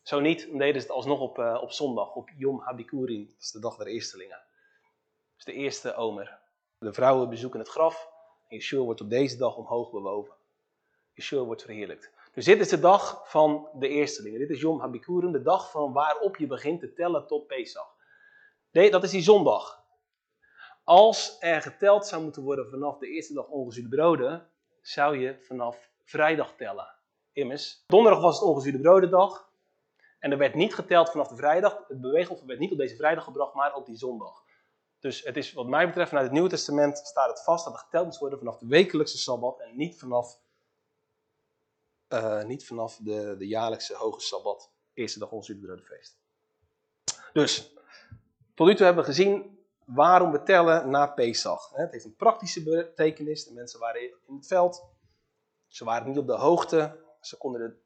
Zo niet, dan deden ze het alsnog op, uh, op zondag, op Yom Habikurim, dat is de dag der eerstelingen. Dat is de eerste omer. De vrouwen bezoeken het graf en Yeshua wordt op deze dag omhoog bewogen. Yeshua wordt verheerlijkt. Dus dit is de dag van de eerstelingen. Dit is Yom Habikurim, de dag van waarop je begint te tellen tot Pesach. Nee, dat is die zondag. Als er geteld zou moeten worden vanaf de eerste dag ongezuurde broden, zou je vanaf vrijdag tellen. Immers, donderdag was het ongezuurde brodendag. En er werd niet geteld vanaf de vrijdag. Het beweegoffer werd niet op deze vrijdag gebracht, maar op die zondag. Dus het is wat mij betreft vanuit het Nieuwe Testament staat het vast dat er geteld moet worden vanaf de wekelijkse Sabbat en niet vanaf, uh, niet vanaf de, de jaarlijkse hoge Sabbat, eerste dag ongezuurde brodenfeest. Dus, tot nu toe hebben we gezien waarom we tellen na Pesach. Het heeft een praktische betekenis. De mensen waren in het veld. Ze waren niet op de hoogte. Ze konden de,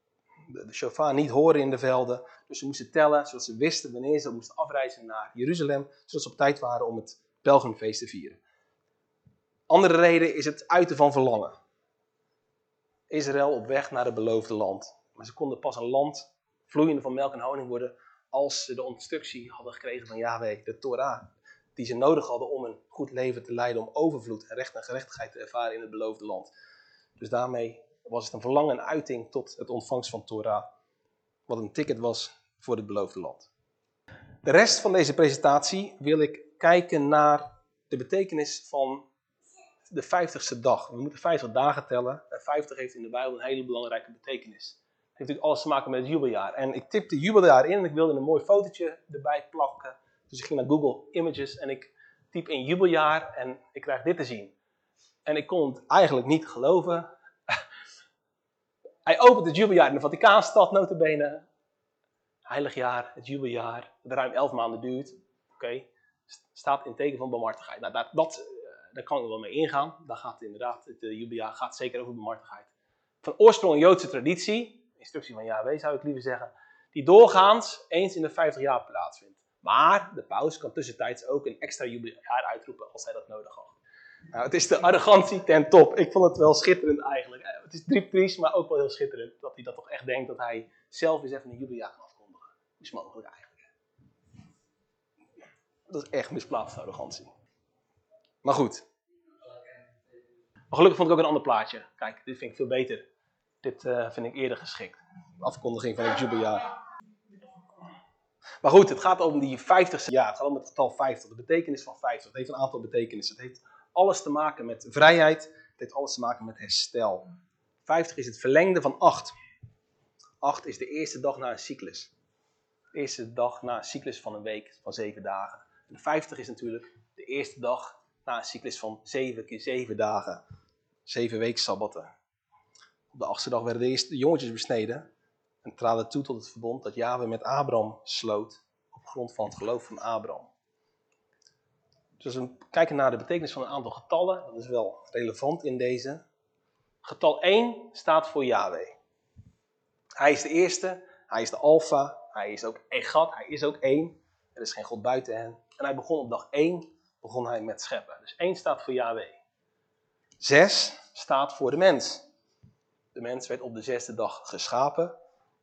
de, de shofar niet horen in de velden. Dus ze moesten tellen, zodat ze wisten wanneer ze moesten afreizen naar Jeruzalem. Zodat ze op tijd waren om het pelgrimfeest te vieren. Andere reden is het uiten van verlangen. Israël op weg naar het beloofde land. Maar ze konden pas een land vloeiende van melk en honing worden als ze de instructie hadden gekregen van Yahweh, de Torah die ze nodig hadden om een goed leven te leiden, om overvloed en recht en gerechtigheid te ervaren in het beloofde land. Dus daarmee was het een verlangen en uiting tot het ontvangst van Torah, wat een ticket was voor het beloofde land. De rest van deze presentatie wil ik kijken naar de betekenis van de vijftigste dag. We moeten 50 dagen tellen en 50 heeft in de Bijbel een hele belangrijke betekenis. Het heeft natuurlijk alles te maken met het jubeljaar. En ik tipte jubeljaar in en ik wilde een mooi fotootje erbij plakken dus ik ging naar Google Images en ik typ in jubeljaar en ik krijg dit te zien. En ik kon het eigenlijk niet geloven. Hij opent het jubeljaar in de Vaticaanstad, notabene. Heilig jaar, het jubeljaar, dat ruim elf maanden duurt. Oké, staat in teken van barmhartigheid. Nou, dat, dat, daar kan ik wel mee ingaan. Daar gaat inderdaad, het uh, gaat zeker over barmhartigheid. Van oorsprong Joodse traditie, instructie van Yahweh zou ik liever zeggen, die doorgaans eens in de 50 jaar plaatsvindt. Maar de paus kan tussentijds ook een extra jubileumjaar uitroepen als hij dat nodig had. Nou, het is de arrogantie ten top. Ik vond het wel schitterend eigenlijk. Eh, Het is triest, maar ook wel heel schitterend dat hij dat toch echt denkt dat hij zelf eens even een jubileumjaar kan afkondigen. Is mogelijk eigenlijk. Dat is echt misplaatste arrogantie. Maar goed. Maar gelukkig vond ik ook een ander plaatje. Kijk, dit vind ik veel beter. Dit eh, vind ik eerder geschikt. De afkondiging van het jubeljaar. Maar goed, het gaat om die 50ste jaar. Het gaat om het getal 50. De betekenis van 50. Het heeft een aantal betekenissen. Het heeft alles te maken met vrijheid. Het heeft alles te maken met herstel. 50 is het verlengde van 8. 8 is de eerste dag na een cyclus. De eerste dag na een cyclus van een week van 7 dagen. En 50 is natuurlijk de eerste dag na een cyclus van 7 keer 7 dagen. 7 weeksabbatten. Op de achtste dag werden de eerste jongetjes besneden en traden toe tot het verbond dat Yahweh met Abraham sloot op grond van het geloof van Abraham. Dus als we kijken naar de betekenis van een aantal getallen, dat is wel relevant in deze. Getal 1 staat voor Yahweh. Hij is de eerste, hij is de alfa, hij is ook Egat, hij is ook één. Er is geen God buiten hen. En hij begon op dag 1, begon hij met scheppen. Dus 1 staat voor Yahweh. 6 staat voor de mens. De mens werd op de zesde dag geschapen.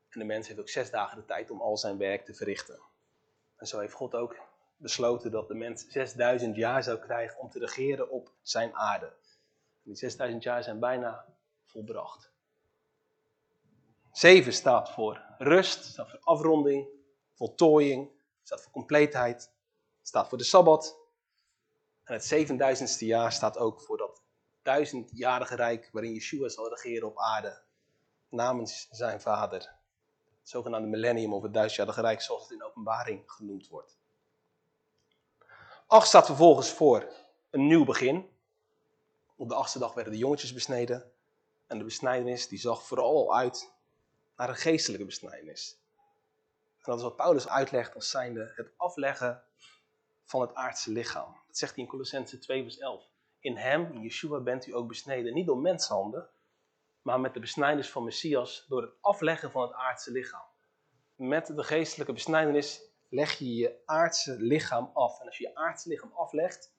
En de mens heeft ook zes dagen de tijd om al zijn werk te verrichten. En zo heeft God ook besloten dat de mens 6000 jaar zou krijgen om te regeren op zijn aarde. En die 6000 jaar zijn bijna volbracht. 7 staat voor rust, staat voor afronding, voltooiing, staat voor compleetheid, staat voor de Sabbat. En het 7000ste jaar staat ook voor dat duizendjarige rijk waarin Yeshua zal regeren op aarde namens zijn vader. Het zogenaamde millennium of het duizendjarige rijk zoals het in openbaring genoemd wordt. 8 staat vervolgens voor een nieuw begin. Op de achtste dag werden de jongetjes besneden. En de besnijdenis die zag vooral uit naar een geestelijke besnijdenis. En dat is wat Paulus uitlegt als zijnde het afleggen van het aardse lichaam. Dat zegt hij in Colossense 2 vers 11. In hem, in Yeshua, bent u ook besneden, niet door menshanden, maar met de besnijdenis van Messias door het afleggen van het aardse lichaam. Met de geestelijke besnijdenis leg je je aardse lichaam af. En als je je aardse lichaam aflegt,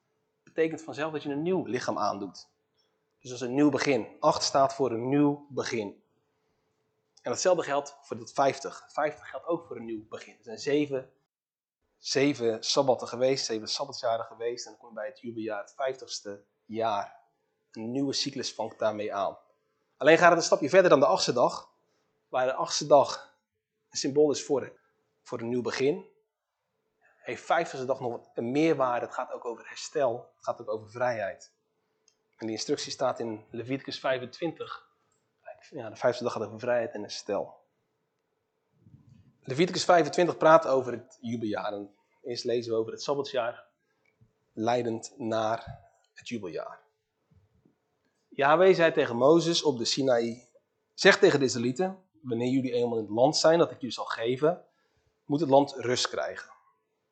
betekent vanzelf dat je een nieuw lichaam aandoet. Dus dat is een nieuw begin. 8 staat voor een nieuw begin. En hetzelfde geldt voor het 50. 50 geldt ook voor een nieuw begin. Er zijn zeven, zeven sabbatten geweest, zeven sabbatsjaren geweest. En dan kom je bij het jubeljaar, het 50ste jaar. Een nieuwe cyclus vangt daarmee aan. Alleen gaat het een stapje verder dan de achtste dag. Waar de achtste dag een symbool is voor, voor een nieuw begin. Heeft vijftigste dag nog een meerwaarde. Het gaat ook over herstel. Het gaat ook over vrijheid. En die instructie staat in Leviticus 25. Ja, de vijfde dag gaat over vrijheid en herstel. Leviticus 25 praat over het jubeljaar. Eerst lezen we over het Sabbatsjaar, leidend naar het jubeljaar. Yahweh zei tegen Mozes op de Sinaï, zeg tegen de Israëlieten, wanneer jullie eenmaal in het land zijn dat ik jullie zal geven, moet het land rust krijgen.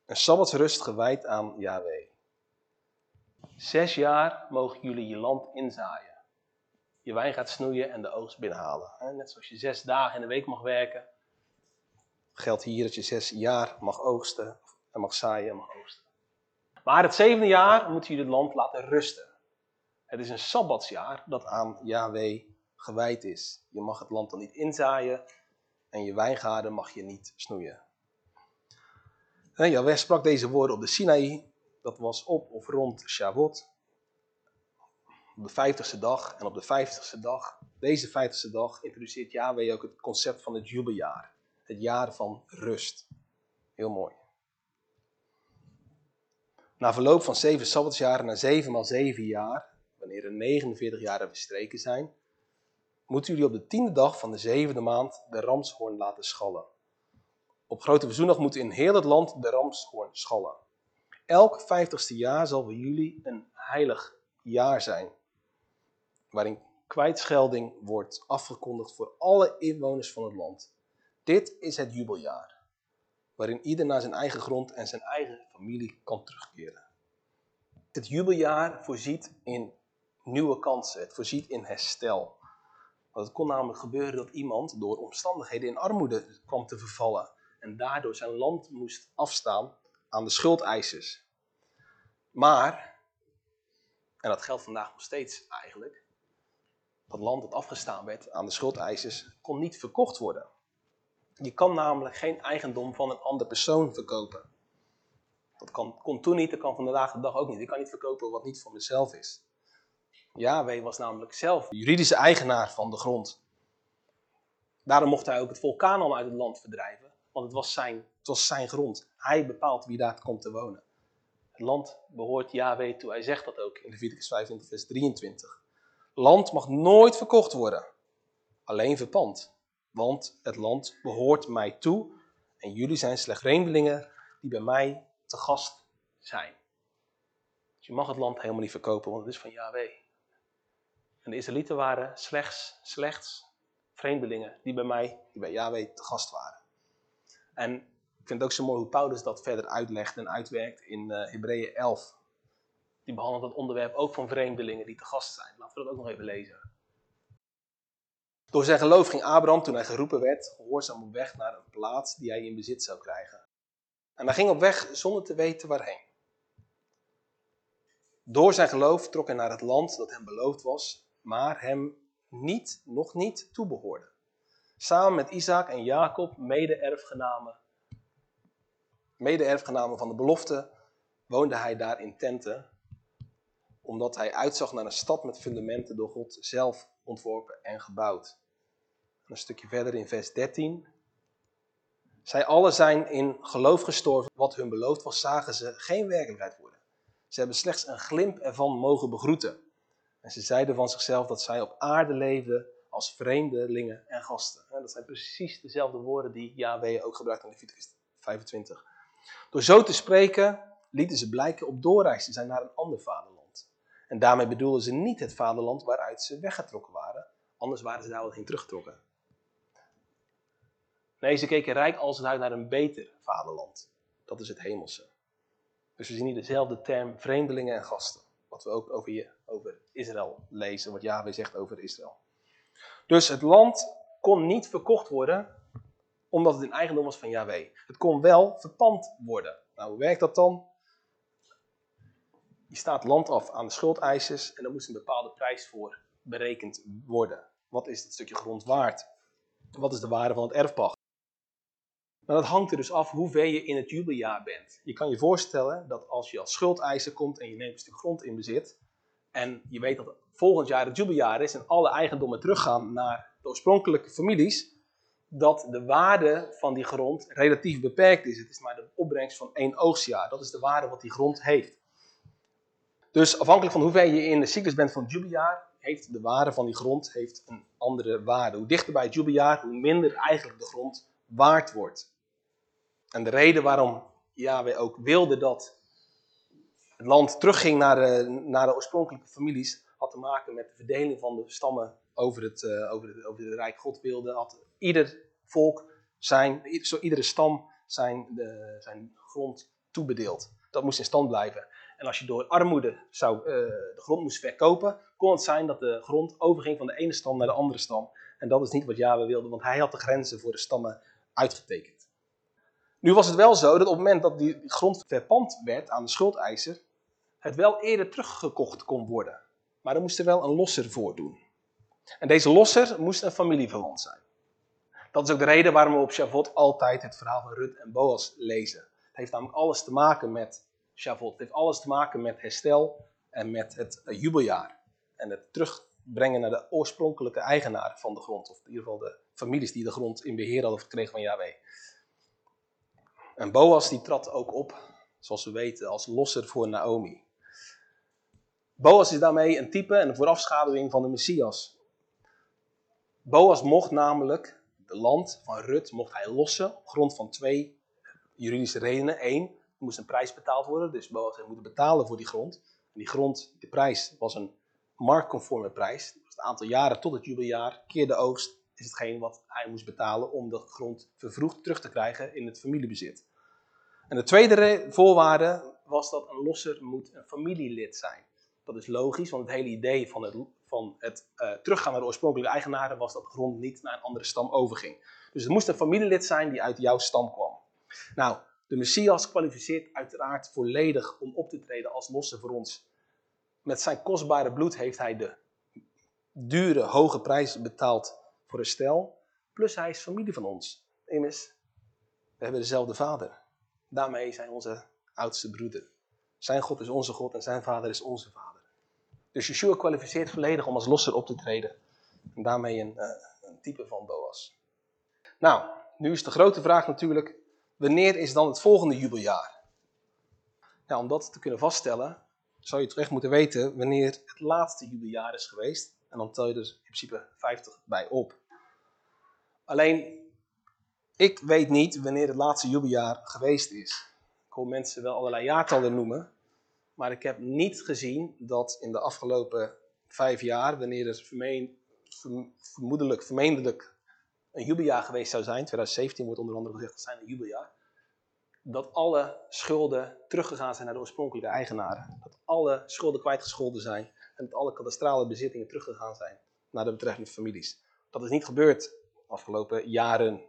Een Sabbatsrust gewijd aan Yahweh. Zes jaar mogen jullie je land inzaaien. Je wijn gaat snoeien en de oogst binnenhalen. Net zoals je zes dagen in de week mag werken, geldt hier dat je zes jaar mag oogsten, en mag zaaien en mag oogsten. Maar het zevende jaar moet je het land laten rusten. Het is een Sabbatsjaar dat aan Yahweh gewijd is. Je mag het land dan niet inzaaien en je wijngaarden mag je niet snoeien. En Yahweh sprak deze woorden op de Sinaï. Dat was op of rond Shavuot. Op de vijftigste dag. En op de vijftigste dag, deze vijftigste dag, introduceert Yahweh ook het concept van het jubeljaar. Het jaar van rust. Heel mooi. Na verloop van zeven sabbatsjaren, na zeven maal zeven jaar, wanneer er 49 jaren verstreken zijn, moeten jullie op de tiende dag van de zevende maand de ramshoorn laten schallen. Op grote verzoendag moet in heel het land de ramshoorn schallen. Elk vijftigste jaar zal voor jullie een heilig jaar zijn, waarin kwijtschelding wordt afgekondigd voor alle inwoners van het land. Dit is het jubeljaar, waarin ieder naar zijn eigen grond en zijn eigen familie kan terugkeren. Het jubeljaar voorziet in nieuwe kansen, het voorziet in herstel. Want het kon namelijk gebeuren dat iemand door omstandigheden in armoede kwam te vervallen. En daardoor zijn land moest afstaan aan de schuldeisers. Maar, en dat geldt vandaag nog steeds eigenlijk, dat land dat afgestaan werd aan de schuldeisers kon niet verkocht worden. Je kan namelijk geen eigendom van een andere persoon verkopen. Dat kan, kon toen niet, dat kan vandaag de dag ook niet. Ik kan niet verkopen wat niet van mezelf is. Yahweh was namelijk zelf de juridische eigenaar van de grond. Daarom mocht hij ook het vulkaan uit het land verdrijven, want het was zijn, het was zijn grond. Hij bepaalt wie daar komt te wonen. Het land behoort Yahweh toe. Hij zegt dat ook in Leviticus 25, vers 23. Land mag nooit verkocht worden, alleen verpand. Want het land behoort mij toe en jullie zijn slechts vreemdelingen die bij mij te gast zijn. Dus je mag het land helemaal niet verkopen, want het is van Yahweh. En de Israëlieten waren slechts, slechts vreemdelingen die bij mij, die bij Yahweh te gast waren. En ik vind het ook zo mooi hoe Paulus dat verder uitlegt en uitwerkt in uh, Hebreeën 11. Die behandelt het onderwerp ook van vreemdelingen die te gast zijn. Laten we dat ook nog even lezen. Door zijn geloof ging Abraham, toen hij geroepen werd, gehoorzaam op weg naar een plaats die hij in bezit zou krijgen. En hij ging op weg zonder te weten waarheen. Door zijn geloof trok hij naar het land dat hem beloofd was, maar hem niet, nog niet toebehoorde. Samen met Isaac en Jacob, mede-erfgenamen, mede-erfgenamen van de belofte, woonde hij daar in tenten, omdat hij uitzag naar een stad met fundamenten door God zelf ontworpen en gebouwd. Een stukje verder in vers 13. Zij allen zijn in geloof gestorven. Wat hun beloofd was, zagen ze geen werkelijkheid worden. Ze hebben slechts een glimp ervan mogen begroeten. En ze zeiden van zichzelf dat zij op aarde leefden als vreemdelingen en gasten. dat zijn precies dezelfde woorden die Yahweh ook gebruikt in Leviticus 25. Door zo te spreken lieten ze blijken op doorreis te zijn naar een ander vaderland. En daarmee bedoelden ze niet het vaderland waaruit ze weggetrokken waren, anders waren ze daar wel heen teruggetrokken. Nee, ze keken rijk als het uit naar een beter vaderland. Dat is het hemelse. Dus we zien hier dezelfde term vreemdelingen en gasten. Wat we ook over, je, over Israël lezen, wat Yahweh zegt over Israël. Dus het land kon niet verkocht worden, omdat het in eigendom was van Yahweh. Het kon wel verpand worden. Nou, hoe werkt dat dan? Je staat land af aan de schuldeisers en er moest een bepaalde prijs voor berekend worden. Wat is dit stukje grond waard? Wat is de waarde van het erfpacht? Maar dat hangt er dus af hoe ver je in het jubeljaar bent. Je kan je voorstellen dat als je als schuldeiser komt en je neemt een stuk grond in bezit. En je weet dat volgend jaar het jubeljaar is en alle eigendommen teruggaan naar de oorspronkelijke families. Dat de waarde van die grond relatief beperkt is. Het is maar de opbrengst van één oogstjaar. Dat is de waarde wat die grond heeft. Dus afhankelijk van hoe ver je in de cyclus bent van het jubeljaar, heeft de waarde van die grond heeft een andere waarde. Hoe dichter bij het jubeljaar, hoe minder eigenlijk de grond waard wordt. En de reden waarom Yahweh ook wilde dat het land terugging naar de, naar de oorspronkelijke families, had te maken met de verdeling van de stammen over het, uh, over het, over het Rijk God wilde. Had ieder volk zijn, zo iedere stam zijn, de, zijn grond toebedeeld. Dat moest in stand blijven. En als je door armoede zou, uh, de grond moest verkopen, kon het zijn dat de grond overging van de ene stam naar de andere stam. En dat is niet wat Yahweh wilde, want hij had de grenzen voor de stammen uitgetekend. Nu was het wel zo dat op het moment dat die grond verpand werd aan de schuldeiser, het wel eerder teruggekocht kon worden. Maar er moest er wel een losser voor doen. En deze losser moest een familieverwant zijn. Dat is ook de reden waarom we op Shavuot altijd het verhaal van Rut en Boas lezen. Het heeft namelijk alles te maken met Shavuot. Het heeft alles te maken met herstel en met het jubeljaar. En het terugbrengen naar de oorspronkelijke eigenaar van de grond. Of in ieder geval de families die de grond in beheer hadden gekregen van Yahweh. En Boas die trad ook op, zoals we weten, als losser voor Naomi. Boas is daarmee een type en een voorafschaduwing van de Messias. Boas mocht namelijk de land van Rut mocht hij lossen op grond van twee juridische redenen. Eén, er moest een prijs betaald worden, dus Boas moeten betalen voor die grond. En die grond, de prijs, was een marktconforme prijs. Dus het aantal jaren tot het jubeljaar, keer de oogst, is hetgeen wat hij moest betalen om de grond vervroegd terug te krijgen in het familiebezit. En de tweede voorwaarde was dat een losser moet een familielid zijn. Dat is logisch, want het hele idee van, het, van het eh, teruggaan naar de oorspronkelijke eigenaren was dat de grond niet naar een andere stam overging. Dus het moest een familielid zijn die uit jouw stam kwam. Nou, de Messias kwalificeert uiteraard volledig om op te treden als losse voor ons. Met zijn kostbare bloed heeft hij de dure, hoge prijs betaald voor herstel. Plus hij is familie van ons. Immers, we hebben dezelfde vader. Daarmee hij onze oudste broeder. Zijn God is onze God en zijn vader is onze vader. Dus Yeshua kwalificeert volledig om als losser op te treden. En daarmee een, uh, een type van Boas. Nou, nu is de grote vraag natuurlijk, wanneer is dan het volgende jubeljaar? Nou, om dat te kunnen vaststellen, zou je toch moeten weten wanneer het laatste jubeljaar is geweest. En dan tel je dus in principe 50 bij op. Alleen, ik weet niet wanneer het laatste jubeljaar geweest is. Ik hoor mensen wel allerlei jaartallen noemen. Maar ik heb niet gezien dat in de afgelopen vijf jaar, wanneer er vermoedelijk, vermeendelijk een jubeljaar geweest zou zijn, 2017 wordt onder andere gezegd dat zijn een jubeljaar, dat alle schulden teruggegaan zijn naar de oorspronkelijke eigenaren. Dat alle schulden kwijtgescholden zijn en dat alle kadastrale bezittingen teruggegaan zijn naar de betreffende families. Dat is niet gebeurd de afgelopen jaren.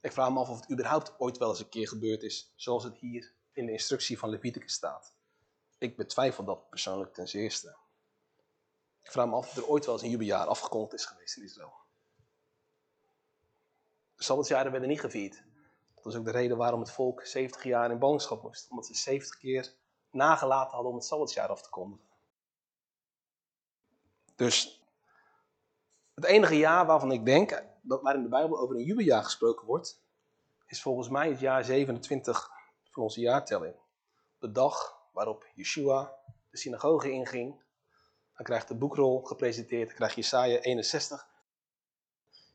Ik vraag me af of het überhaupt ooit wel eens een keer gebeurd is, zoals het hier in de instructie van Leviticus staat. Ik betwijfel dat persoonlijk ten zeerste. Ik vraag me af of er ooit wel eens een jubeljaar afgekondigd is geweest in Israël. De Sabbatsjaren werden niet gevierd. Dat was ook de reden waarom het volk 70 jaar in ballingschap moest. Omdat ze 70 keer nagelaten hadden om het Sabbatsjaar af te kondigen. Dus het enige jaar waarvan ik denk dat maar in de Bijbel over een jubeljaar gesproken wordt, is volgens mij het jaar 27 van onze jaartelling. De dag waarop Yeshua de synagoge inging. Dan krijgt de boekrol gepresenteerd, krijgt Jesaja 61.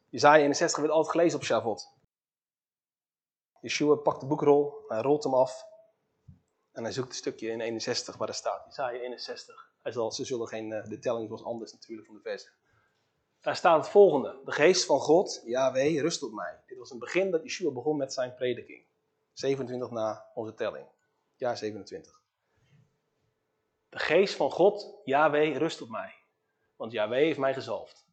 Jesaja 61 werd altijd gelezen op Shavuot. Yeshua pakt de boekrol, hij rolt hem af. En hij zoekt een stukje in 61 waar er staat. Jesaja 61. Hij zal, ze zullen geen, eh, de telling was anders natuurlijk van de versen. Daar staat het volgende. De geest van God, Yahweh, rust op mij. Dit was een begin dat Yeshua begon met zijn prediking. 27 na onze telling. Jaar 27. De geest van God, Yahweh, rust op mij. Want Yahweh heeft mij gezalfd.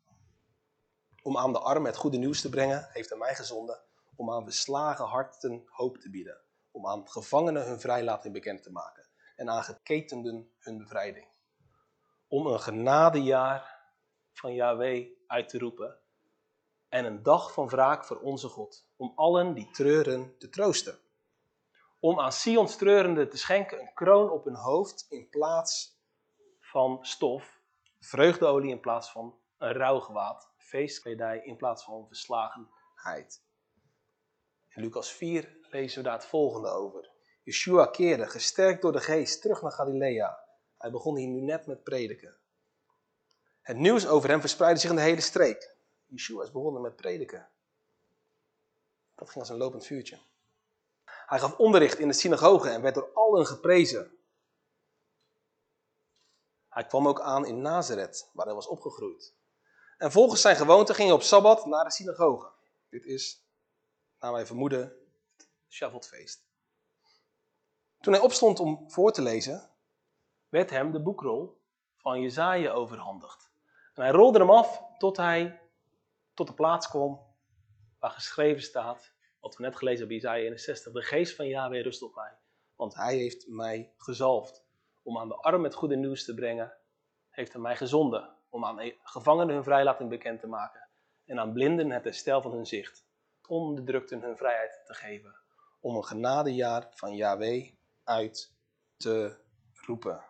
Om aan de armen het goede nieuws te brengen, heeft hij mij gezonden. Om aan beslagen harten hoop te bieden. Om aan gevangenen hun vrijlating bekend te maken. En aan geketenden hun bevrijding. Om een genadejaar van Yahweh uit te roepen. En een dag van wraak voor onze God. Om allen die treuren te troosten om aan Sions treurende te schenken een kroon op hun hoofd in plaats van stof, vreugdeolie in plaats van een rouwgewaad, feestkledij in plaats van verslagenheid. In Lucas 4 lezen we daar het volgende over. Yeshua keerde, gesterkt door de geest, terug naar Galilea. Hij begon hier nu net met prediken. Het nieuws over hem verspreidde zich in de hele streek. Yeshua is begonnen met prediken. Dat ging als een lopend vuurtje. Hij gaf onderricht in de synagoge en werd door allen geprezen. Hij kwam ook aan in Nazareth, waar hij was opgegroeid. En volgens zijn gewoonte ging hij op Sabbat naar de synagoge. Dit is, naar wij vermoeden, het Shavuotfeest. Toen hij opstond om voor te lezen, werd hem de boekrol van Jezaja overhandigd. En hij rolde hem af tot hij tot de plaats kwam waar geschreven staat wat we net gelezen hebben, Isaiah 61. De geest van Yahweh rust op mij, want hij heeft mij gezalfd. Om aan de armen het goede nieuws te brengen, heeft hij mij gezonden. Om aan gevangenen hun vrijlating bekend te maken. En aan blinden het herstel van hun zicht. Onderdrukten hun vrijheid te geven. Om een genadejaar van Yahweh uit te roepen.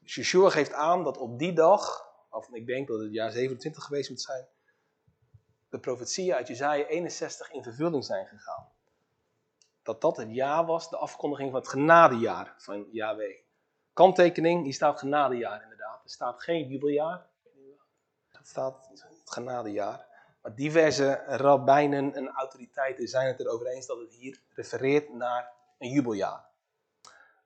Dus Yeshua geeft aan dat op die dag, waarvan ik denk dat het jaar 27 geweest moet zijn, de profetieën uit Jezaja 61 in vervulling zijn gegaan. Dat dat het jaar was, de afkondiging van het genadejaar van Yahweh. Kanttekening, hier staat genadejaar inderdaad. Er staat geen jubeljaar. Er staat het genadejaar. Maar diverse rabbijnen en autoriteiten zijn het erover eens dat het hier refereert naar een jubeljaar.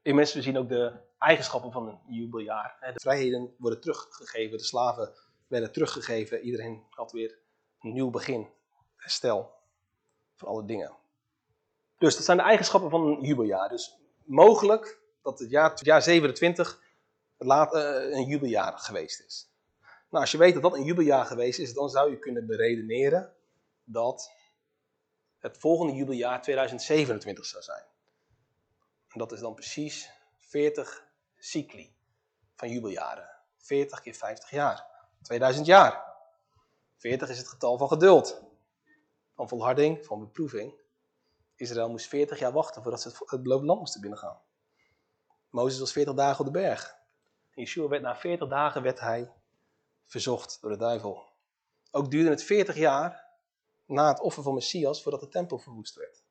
Immers, we zien ook de eigenschappen van een jubeljaar. De vrijheden worden teruggegeven, de slaven werden teruggegeven. Iedereen had weer een nieuw begin, herstel van alle dingen. Dus dat zijn de eigenschappen van een jubeljaar. Dus mogelijk dat het jaar, het jaar 27 laat, uh, een jubeljaar geweest is. Nou, als je weet dat dat een jubeljaar geweest is, dan zou je kunnen beredeneren dat het volgende jubeljaar 2027 zou zijn. En dat is dan precies 40 cycli van jubeljaren. 40 keer 50 jaar. 2000 jaar. 40 is het getal van geduld. Van volharding, van beproeving. Israël moest 40 jaar wachten voordat ze het beloofde land moesten binnengaan. Mozes was 40 dagen op de berg. En Yeshua werd na 40 dagen werd hij verzocht door de duivel. Ook duurde het 40 jaar na het offer van Messias voordat de tempel verwoest werd.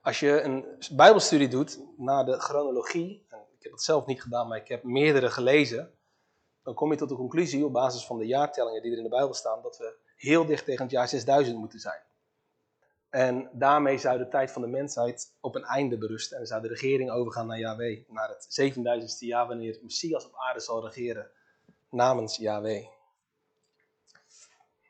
Als je een bijbelstudie doet naar de chronologie, heb het zelf niet gedaan, maar ik heb meerdere gelezen, dan kom je tot de conclusie op basis van de jaartellingen die er in de Bijbel staan, dat we heel dicht tegen het jaar 6000 moeten zijn. En daarmee zou de tijd van de mensheid op een einde berusten en zou de regering overgaan naar Yahweh, naar het 7000ste jaar wanneer Messias op aarde zal regeren namens Yahweh.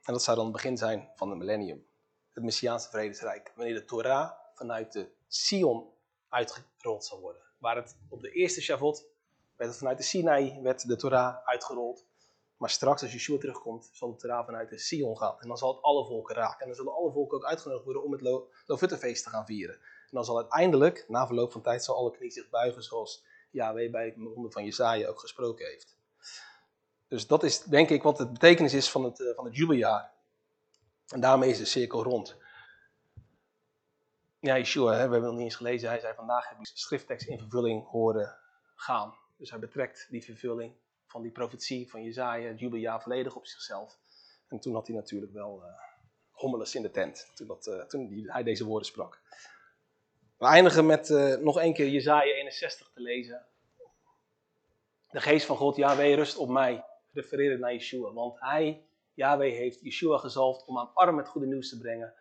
En dat zou dan het begin zijn van het millennium, het Messiaanse vredesrijk, wanneer de Torah vanuit de Sion uitgerold zal worden. Waar het op de eerste Shavuot werd vanuit de Sinai werd de Torah uitgerold. Maar straks als Yeshua terugkomt, zal de Torah vanuit de Sion gaan. En dan zal het alle volken raken. En dan zullen alle volken ook uitgenodigd worden om het Lo Lofuttefeest te gaan vieren. En dan zal uiteindelijk, na verloop van tijd, zal alle knie zich buigen zoals Yahweh bij het monden van Jesaja ook gesproken heeft. Dus dat is denk ik wat de betekenis is van het, uh, van het jubeljaar. En daarmee is de cirkel rond. Ja, Yeshua, we hebben het nog niet eens gelezen. Hij zei vandaag heb ik schrifttekst in vervulling horen gaan. Dus hij betrekt die vervulling van die profetie van Jezaja, het jubeljaar, volledig op zichzelf. En toen had hij natuurlijk wel uh, hommeles in de tent, toen, dat, uh, toen hij deze woorden sprak. We eindigen met uh, nog één keer Jezaja 61 te lezen. De geest van God, Yahweh, rust op mij. Refereren naar Yeshua, want hij, Yahweh, heeft Yeshua gezalfd om aan armen het goede nieuws te brengen.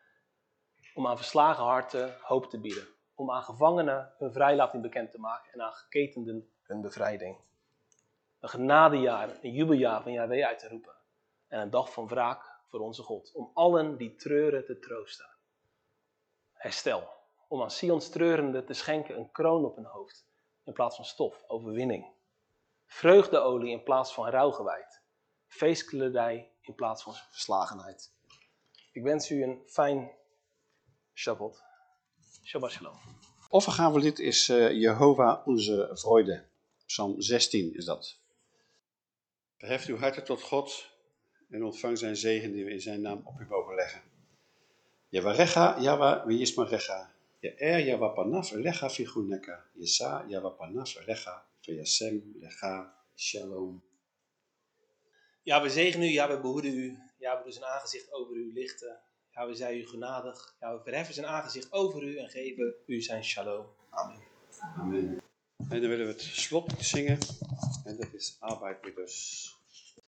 Om aan verslagen harten hoop te bieden. Om aan gevangenen hun vrijlating bekend te maken en aan geketenden hun bevrijding. Een genadejaar, een jubeljaar van Yahweh uit te roepen. En een dag van wraak voor onze God. Om allen die treuren te troosten. Herstel. Om aan Sions treurende te schenken een kroon op hun hoofd. In plaats van stof, overwinning. Vreugdeolie in plaats van rouwgewijd. Feestkledij in plaats van verslagenheid. Ik wens u een fijn Shabbat. Shabbat shalom. Is uh, Jehovah onze Freude. Psalm 16 is dat. Verheft uw harten tot God en ontvang zijn zegen die we in zijn naam op u mogen leggen. Yavarecha, Yava, Viyismarecha. Ye'er, Yava Panaf, Lecha, Figuneka. Yesa, Yava Panaf, Lecha, Viyasem, Lecha, Shalom. Ja, we zegenen u, ja, we behoeden u. Ja, we doen zijn aangezicht over u lichten. Ja, we zijn u genadig. Ja, we verheffen zijn aangezicht over u en geven u zijn shalom. Amen. Amen. En dan willen we het slot zingen. En dat is Arbeid met ons.